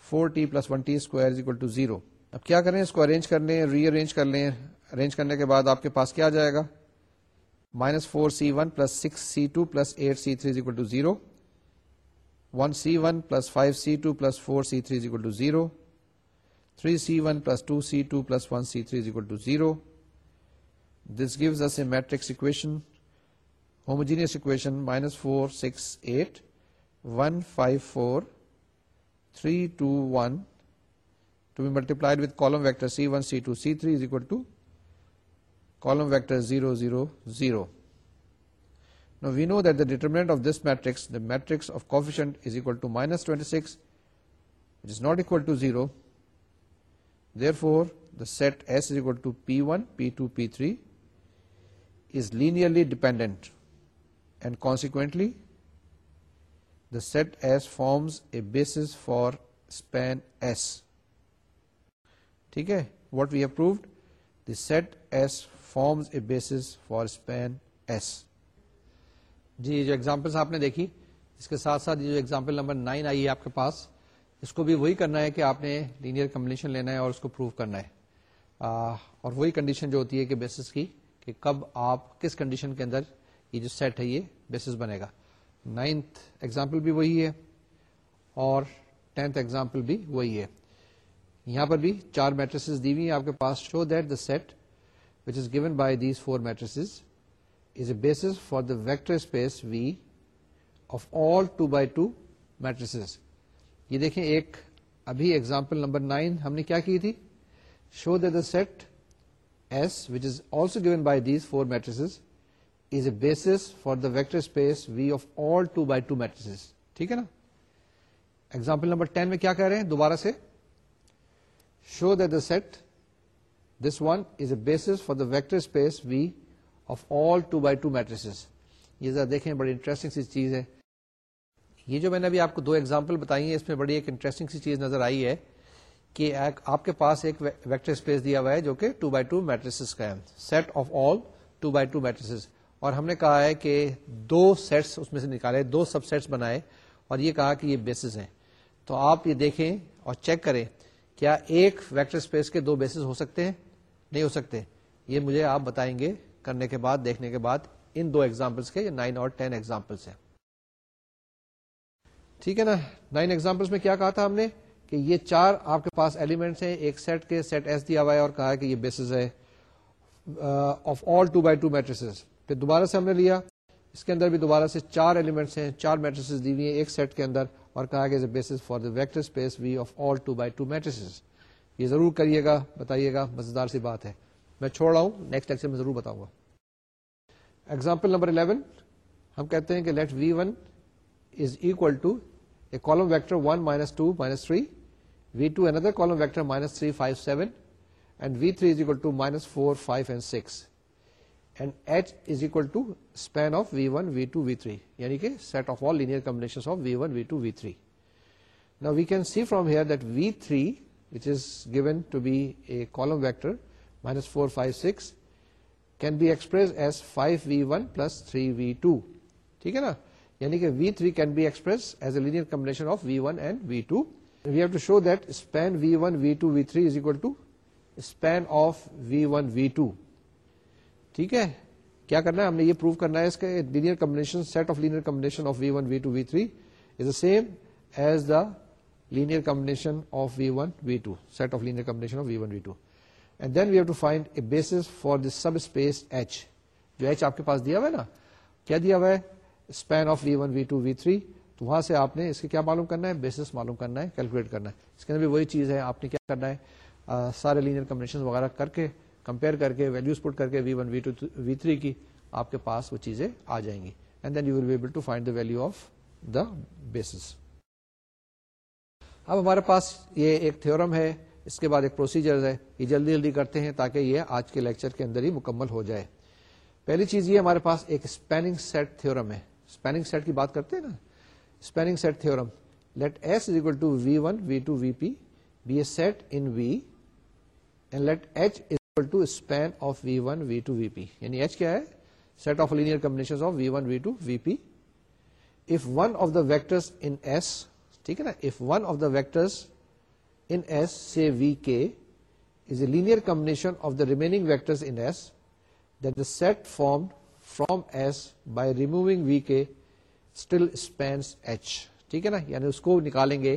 four t plus one t square equal to zero اب کیا کریں اس کو arrange کر لیں ری arrange کر لیں arrange کرنے کے بعد آپ کے پاس کیا جائے گا minus four c one plus six c two plus eight c three is equal to zero one c one plus five c two plus four c three is equal to zero three c one plus two c two plus one c three is equal to zero this gives a matrix equation homogeneous equation minus four six eight 154,321 to be multiplied with column vector C1, C2, C3 is equal to column vector 0, 0, 0. Now we know that the determinant of this matrix, the matrix of coefficient, is equal to -26, which is not equal to 0. Therefore, the set S is equal to P1, P2, P3 is linearly dependent, and consequently set S forms a basis for span ٹھیک ہے what we upped S forms a base for span جو examples آپ نے دیکھی اس کے ساتھ ساتھ جو ایگزامپل نمبر آئی ہے آپ کے پاس اس کو بھی وہی کرنا ہے کہ آپ نے لینئر کمبنیشن لینا ہے اور اس کو پروو کرنا ہے آ, اور وہی کنڈیشن جو ہوتی ہے کہ بیسس کی کہ کب آپ کس کنڈیشن کے اندر یہ جو سیٹ ہے یہ بیسس بنے گا نائنتھ ایگزامپل بھی وہی ہے اور ٹینتھ ایگزامپل بھی وہی ہے یہاں پر بھی چار matrices that the set which is given by these four matrices is a base for the vector space V of all two by two matrices یہ دیکھیں ایک ابھی ایگزامپل نمبر نائن ہم نے کیا کی تھی show that the set S which is also given by these four matrices is a base for the vector space V of all two by two matrices ٹھیک ہے نا ایگزامپل نمبر ٹین میں کیا کہہ رہے ہیں دوبارہ سے show the set this one is a base for the vector space V of all two by two matrices یہ ذرا دیکھیں بڑی انٹرسٹنگ سی چیز ہے یہ جو میں نے ابھی آپ کو دو ایگزامپل بتائی ہیں اس میں بڑی ایک انٹرسٹنگ سی چیز نظر آئی ہے کہ آپ کے پاس ایک ویکٹر اسپیس دیا ہوا ہے جو کہ ٹو بائی ٹو میٹرس کا ہے set of all two by two matrices اور ہم نے کہا ہے کہ دو سیٹس اس میں سے نکالے دو سب سیٹس بنائے اور یہ کہا کہ یہ بیسز ہیں تو آپ یہ دیکھیں اور چیک کریں کیا ایک ویکٹر اسپیس کے دو بیسز ہو سکتے ہیں نہیں ہو سکتے یہ مجھے آپ بتائیں گے کرنے کے بعد دیکھنے کے بعد ان دو ایگزامپلس کے یہ نائن اور ٹین ایگزامپلس ہیں ٹھیک ہے نا نائن ایگزامپلس میں کیا کہا تھا ہم نے کہ یہ چار آپ کے پاس ایلیمنٹس ہیں ایک سیٹ کے سیٹ ایس دیا ہوا ہے اور کہا کہ یہ بیسز ہے of all two two by پھر دوبارہ سے ہم نے لیا اس کے اندر بھی دوبارہ سے چار ایلیمنٹس ہیں چار میٹریسز دی ہوئی ہیں ایک سیٹ کے اندر اور کہا گیا base for the vector space V of all two two by matrices یہ ضرور کریے گا بتائیے گا مزیدار سی بات ہے میں چھوڑ رہا ہوں نیکسٹ لیکچر میں ضرور بتاؤں گا ایگزامپل نمبر 11 ہم کہتے ہیں کہ let v one is equal to a column vector one minus two minus three v two another column vector minus three five seven and v three is equal to minus four five and six and H is equal to to span of v v v one three یعنی کہ set of all linear combination of v v one two v three نا we can see from here that v three which is given to be a column vector minus four five six can be express as five v one plus three v two ٹھیک ہے نا یعنی کہ v three can be express as a linear combination of v one and v two we have to show that span v one v two v three is equal to span of v one v two ٹھیک ہے کیا کرنا ہے ہم نے یہ prove کرنا ہے اس کے linear combination set of linear combination of v one v two v three is the same as the linear combination of v one v two set of linear combination of v one v two and then we have to find a base for this subspace H جو H آپ کے پاس دیا ہوا ہے نا کیا دیا ہوا ہے span of v one v two v three تو وہاں سے آپ نے اس کے کیا معلوم کرنا ہے بیسس معلوم کرنا ہے کیلکولیٹ کرنا ہے اس کے اندر بھی وہی چیز ہے آپ نے کیا کرنا ہے uh, سارے لینئر کمبنیشن وغیرہ کر کے کمپیئر کر کے ویلوز پٹ کر کے وی ون وی تھری کی آپ کے پاس وہ چیزیں آ جائیں گی and then you will be able to find the value of the basis اب ہمارے پاس یہ ایک تھورم ہے اس کے بعد ایک پروسیجر ہے یہ جلدی جلدی کرتے ہیں تاکہ یہ آج کے لیکچر کے اندر ہی مکمل ہو جائے پہلی چیز یہ ہمارے پاس ایک اسپیننگ سیٹ تھورم ہے اسپیننگ سیٹ کی بات کرتے ہیں نا spanning set theorem let S is equal to v one v two v p be a set in V and let H to p یعنی اس کو نکالیں گے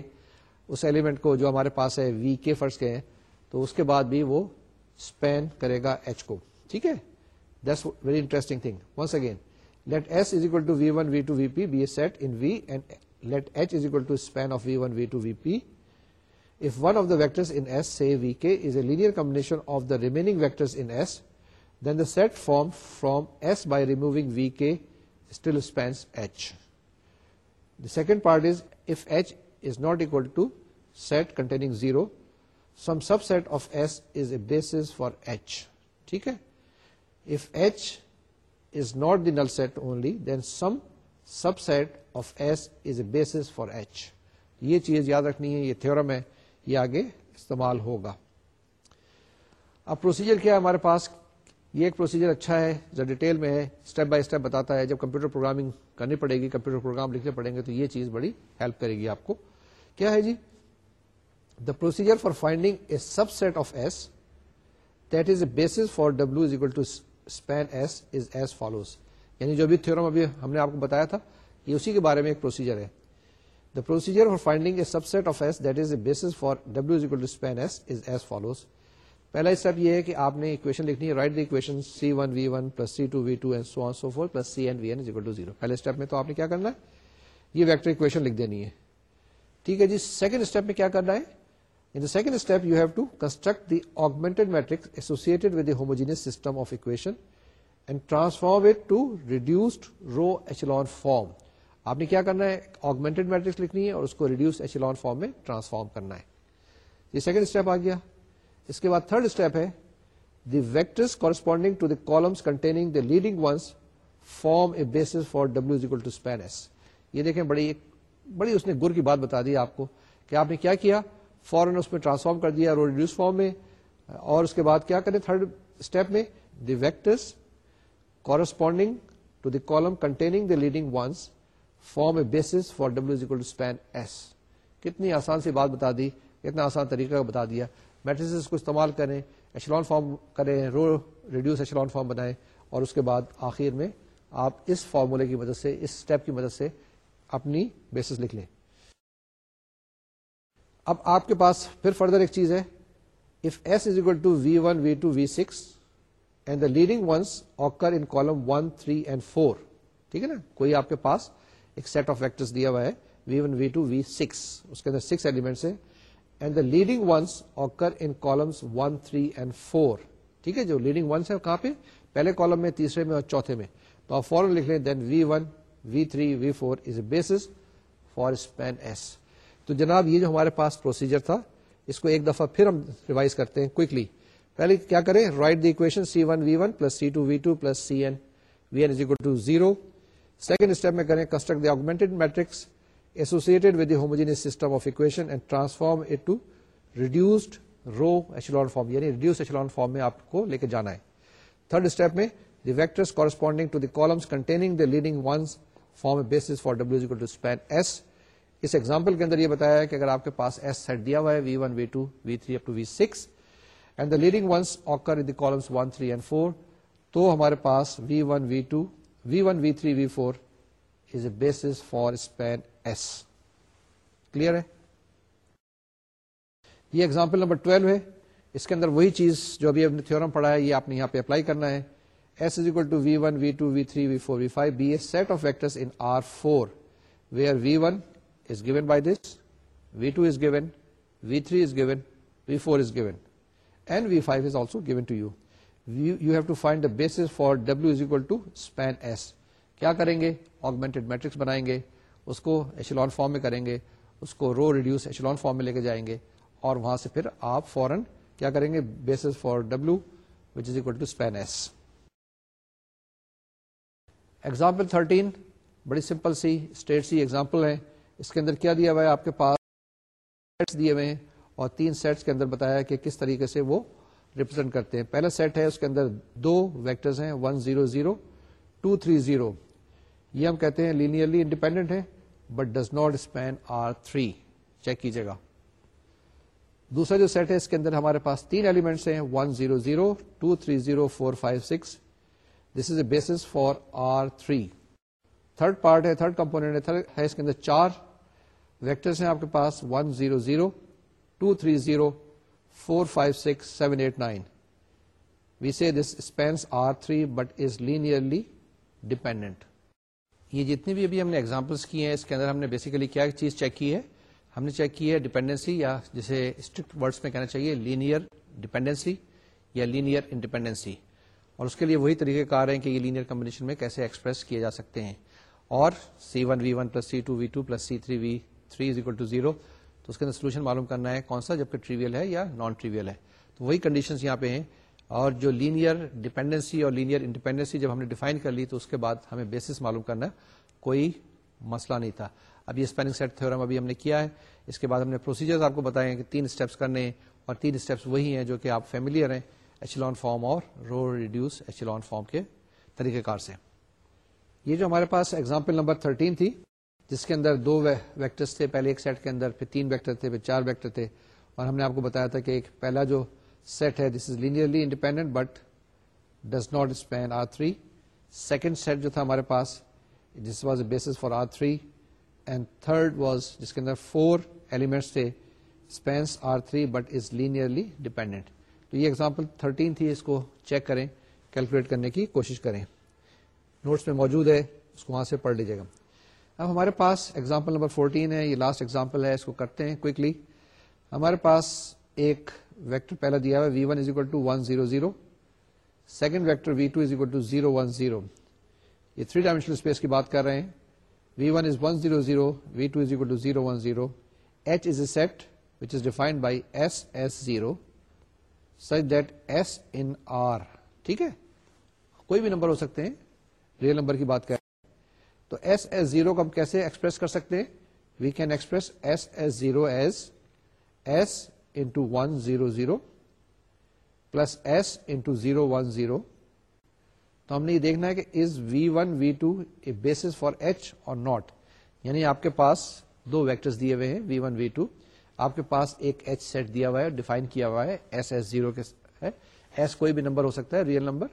اس ایلیمنٹ کو جو ہمارے پاس ہے وی کے فرسٹ کے تو اس کے بعد بھی وہ اسپین کرے گا ایچ کو ٹھیک ہے this very interesting thing once again let S is equal to v one v two v p be a and let H is equal to span of v one v two v p if one of the vectors in one of the vector v k is a combination of the remaining vector set form from S by removing v k still span H the second part is if H is not equal to set containing zero some subset of S is a basis for H ٹھیک ہے if H is not the null set only then some subset of S is a basis for H یہ چیز یاد رکھنی ہے یہ theorem ہے یہ آگے استعمال ہوگا اب پروسیجر کیا ہے ہمارے پاس یہ ایک پروسیجر اچھا ہے جو ڈیٹیل میں ہے اسٹیپ بائی اسٹیپ بتاتا ہے جب کمپیوٹر پروگرامنگ کرنی پڑے گی کمپیوٹر پروگرام لکھنے پڑیں گے تو یہ چیز بڑی ہیلپ کرے گی آپ کو کیا ہے جی procedure for finding a subset of S that is a basis for W to span S is as follows یعنی جو بھی ابھی ہم نے آپ کو بتایا تھا یہ اسی کے بارے میں ایک پروسیجر ہے the procedure for finding a subset of S that is a basis for W is equal to span S is as follows پہلا اسٹیپ یہ ہے کہ آپ نے اکویشن لکھنی ہے right the equation c one v one plus c two v two and so so four plus c n v n is to zero پہلے step میں تو آپ نے کیا کرنا ہے یہ ویکٹر اکویشن لکھ دینی ہے ٹھیک ہے جی سیکنڈ اسٹیپ میں کیا کرنا ہے In the the second step, you have to construct augmented matrix associated with the homogeneous system of equation and transform it to reduced row echelon form. آپ نے کیا کرنا ہے اور اس کو ریڈیوس ایچلون فارم میں leading ones form a basis for S یہ دیکھیں گر کی بات بتا دی آپ کو کہ آپ نے کیا کیا فوراً اس میں ٹرانسفارم کر دیا رو ریڈیوس فارم میں اور اس کے بعد کیا کریں تھرڈ اسٹیپ میں the vectors corresponding to the column containing leading ones form a basis for span S کتنی آسان سی بات بتا دی کتنا آسان طریقہ بتا دیا میٹریسز کو استعمال کریں ایشلون فارم کریں رو ریڈیوس ایشلون فارم بنائیں اور اس کے بعد آخر میں آپ اس فارمولے کی مدد سے اس اسٹیپ کی مدد سے اپنی بیسس لکھ لیں اب آپ کے پاس پھر فردر ایک چیز ہے if S is equal to v one v two v six and the leading ones occur in four ٹھیک ہے نا کوئی آپ کے پاس ایک set of vector v one v two v six اس کے اندر سکس ایلیمنٹس ہیں and the leading ones occur in columns one three and four ٹھیک ہے جو لیڈنگ ونس ہے کہاں پہ پہلے کالم میں تیسرے میں اور چوتھے میں تو آپ فورن لکھ لیں then v one v three v four is basis for span S تو جناب یہ جو ہمارے پاس پروسیجر تھا اس کو ایک دفعہ پھر ہم ریوائز کرتے ہیں پہلے کیا کریں right the equation c one v one plus c two v two plus c n n v is to zero second step میں کریں construct the augmented matrix associated with the homogeneous system of equation and transform it to reduced row form یعنی reduce echelon form میں آپ کو لے کے جانا ہے تھرڈ اسٹیپ میں the vectors corresponding containing leading ones form basis for W to span S us example کے اندر یہ بتایا ہے کہ اگر آپ کے پاس ایس سیٹ دیا ہوا ہے v one v two v three up to v six and the leading ones occur in columns one three and four تو ہمارے پاس v one v two v one v three v four is a basis for span S clear ہے یہ example number twelve ہے اس کے اندر وہی چیز جو ابھی پڑھا ہے یہ آپ نے یہاں پہ اپلائی کرنا ہے S equal to v one v two v three v four v five be set of four where v one gives v two is given v three is given v four is given and v five given to you we you have to find basis W to span S کیا کریں گے augmented matrix بنائیں گے اس کو echelon form میں کریں گے اس کو رو ریڈیوس ایشلون فارم میں لے کے جائیں گے اور وہاں سے پھر آپ فورن کیا کریں گے bases for W which is equal to span S example thirteen بڑی سمپل سی اسٹیٹ سی ایگزامپل ہیں اس کے اندر کیا دیا ہوا ہے آپ کے پاس سیٹس دیے ہوئے ہیں اور تین سیٹس کے اندر بتایا کہ کس طریقے سے وہ ریپرزینٹ کرتے ہیں پہلا سیٹ ہے اس کے اندر دو ویکٹرز ہیں one zero zero two three zero یہ ہم کہتے ہیں لینئرلی انڈیپینڈنٹ ہے but does not span R three check کیجیے گا دوسرا جو سیٹ ہے اس کے اندر ہمارے پاس تین ایلیمنٹس ہیں one zero zero two three zero four five six this is a basis for R three third part ہے تھرڈ کمپونیٹ ہے اس کے اندر چار ویکٹرس ہیں آپ کے پاس one zero zero two three zero four five six seven eight nine we see this spans R three but is یہ جتنی بھی ابھی ہم نے ایگزامپلس کی ہیں اس کے اندر ہم نے بیسیکلی کیا چیز چیک کی ہے ہم نے چیک کی ہے ڈیپینڈنسی یا جسے اسٹرکٹ ورڈس میں کہنا چاہیے لینئر ڈیپینڈنسی یا لینئر انڈیپینڈنسی اور اس کے لیے وہی طریقے کا رہے ہیں کہ یہ لینئر کمبنیشن میں کیسے ایکسپریس کیے جا سکتے ہیں اور c one v one plus c two v two plus c three v is equal to zero تو اس کے اندر سولوشن معلوم کرنا ہے کون سا جبکہ ٹریویل ہے یا نان ٹریویل ہے تو وہی کنڈیشن ہیں اور جو لینئر ڈیپینڈنسی اور لینئر انڈیپینڈنسی جب ہم نے ڈیفائن کر لی تو اس کے بعد ہمیں بیسس معلوم کرنا کوئی مسئلہ نہیں تھا اب یہ اسپیننگ سیٹ تھورم ابھی ہم نے کیا ہے اس کے بعد ہم نے آپ کو بتایا کہ تین اسٹیپس کرنے اور تین اسٹیپس وہی ہیں جو کہ آپ فیملیئر ہیں ایچلون فارم اور رو ریڈیوس ایچلون فارم کے طریقہ کار سے یہ جو ہمارے پاس ایگزامپل نمبر 13 تھی جس کے اندر دو ویکٹرس تھے پہلے ایک سیٹ کے اندر پھر تین ویکٹر تھے پھر چار ویکٹر تھے اور ہم نے آپ کو بتایا تھا کہ ایک پہلا جو سیٹ ہے this is linearly independent but does not span R three second set جو تھا ہمارے پاس was a basis for R three and third was جس کے اندر فور ایلیمنٹس تھے spans R three but is linearly dependent تو یہ ایگزامپل تھرٹین تھی اس کو چیک کریں کیلکولیٹ کرنے کی کوشش کریں نوٹس میں موجود ہے اس کو وہاں سے پڑھ لیجیے گا اب ہمارے پاس ایگزامپل نمبر فورٹین ہے یہ لاسٹ ایگزامپل ہے اس کو کرتے ہیں کوکلی ہمارے پاس ایک ویکٹر پہلا دیا ہے v one is equal to one zero zero second vector v two is equal to zero one zero یہ تھری ڈائمینشنل اسپیس کی بات کر رہے ہیں v one is one zero zero v two is equal to zero one zero H is a set which is defined by S S zero such that S in R ٹھیک ہے کوئی بھی number ہو سکتے ہیں real number کی بات کر تو ایس ایس زیرو کو ہم کیسے ایکسپریس کر سکتے ہیں we can express S S zero as S into one zero zero plus S into zero one zero تو ہم نے یہ دیکھنا ہے کہ is v one v two a basis for H or not یعنی آپ کے پاس دو ویکٹر دیے ہوئے ہیں وی ون وی ٹو آپ کے پاس ایک ایچ سیٹ دیا ہوا ہے ڈیفائن کیا ہوا ہے ایس ایس زیرو کے ایس کوئی بھی نمبر ہو سکتا ہے ریئل نمبر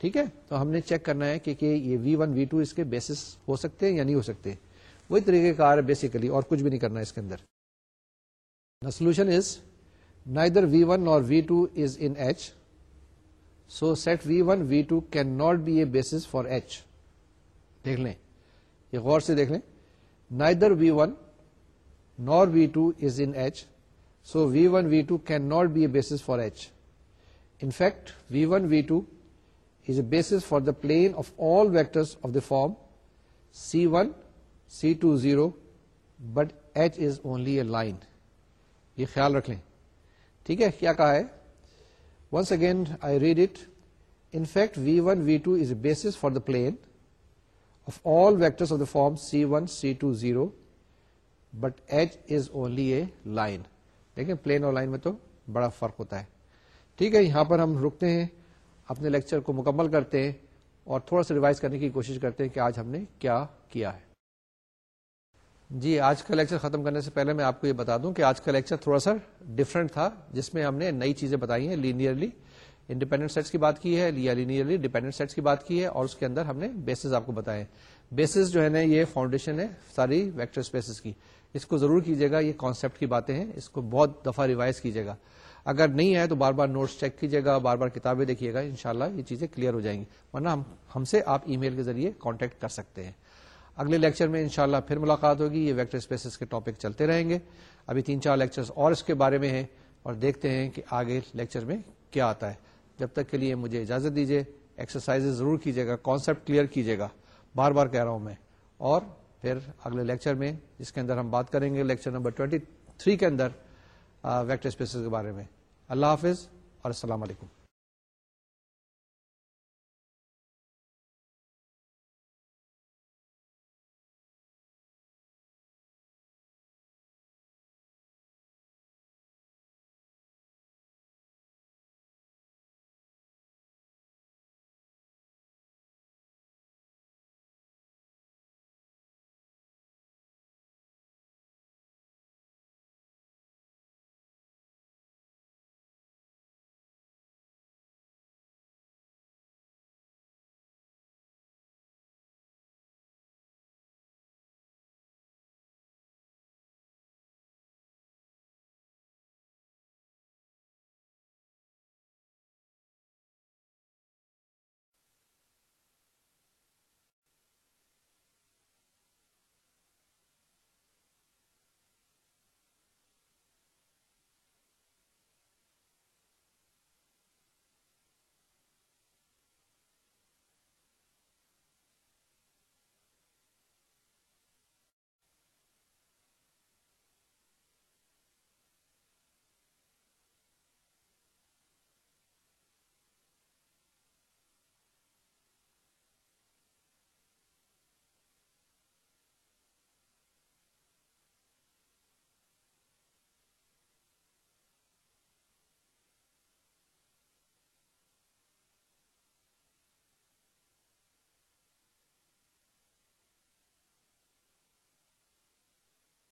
ٹھیک ہے تو ہم نے چیک کرنا ہے کہ یہ وی ون وی ٹو اس کے بیسس ہو سکتے ہیں یا نہیں ہو سکتے وہی طریقے کا بیسیکلی اور کچھ بھی نہیں کرنا اس کے اندر دا سولوشن وی ون اور v two is in H so set v one v two cannot be a basis for H دیکھ لیں یہ غور سے دیکھ لیں neither v one nor v two is in H so v one v two cannot be a basis for H in fact v one v two is for the plane of all of of the form c one c two zero but H is only a line یہ خیال رکھ لیں ٹھیک ہے کیا کہا ہے once again I read it in v one v two is basis for the plane of all vectors of the form c one c two zero but H is only a line ٹھیک plane اور line میں تو بڑا فرق ہوتا ہے ٹھیک ہے یہاں پر ہم رکتے ہیں اپنے لیکچر کو مکمل کرتے ہیں اور تھوڑا سا ریوائز کرنے کی کوشش کرتے ہیں کہ آج ہم نے کیا کیا ہے جی آج کا لیکچر ختم کرنے سے پہلے میں آپ کو یہ بتا دوں کہ آج کا لیکچر تھوڑا سا ڈفرینٹ تھا جس میں ہم نے نئی چیزیں بتائی ہیں لینئرلی انڈیپینڈنٹ سیٹس کی بات کی ہے یا لینئرلی ڈیپینڈنٹ سیٹس کی بات کی ہے اور اس کے اندر ہم نے بیسز آپ کو بتائے بیسز جو ہے نا یہ فاؤنڈیشن ہے ساری ویکٹر اسپیسز کی اس کو ضرور کیجیے گا یہ کانسیپٹ کی باتیں ہیں اس کو بہت دفعہ ریوائز کیجیے گا اگر نہیں ہے تو بار بار نوٹس چیک کیجیے گا بار بار کتابیں دیکھیے گا انشاءاللہ یہ چیزیں کلیئر ہو جائیں گی ورنہ ہم ہم سے آپ ای میل کے ذریعے کانٹیکٹ کر سکتے ہیں اگلے لیکچر میں انشاءاللہ پھر ملاقات ہوگی یہ ویکٹر اسپیسز کے ٹاپک چلتے رہیں گے ابھی تین چار لیکچر اور اس کے بارے میں ہیں اور دیکھتے ہیں کہ آگے لیکچر میں کیا آتا ہے جب تک کے لیے مجھے اجازت دیجیے ایکسرسائز ضرور کیجیے گا کانسیپٹ کلیئر کیجیے گا بار بار کہہ رہا ہوں میں اور پھر اگلے لیکچر میں جس کے اندر ہم بات کریں گے لیکچر نمبر ٹوئنٹی تھری کے اندر ویکٹر اسپیسز کے بارے میں اللہ حافظ اور السلام علیکم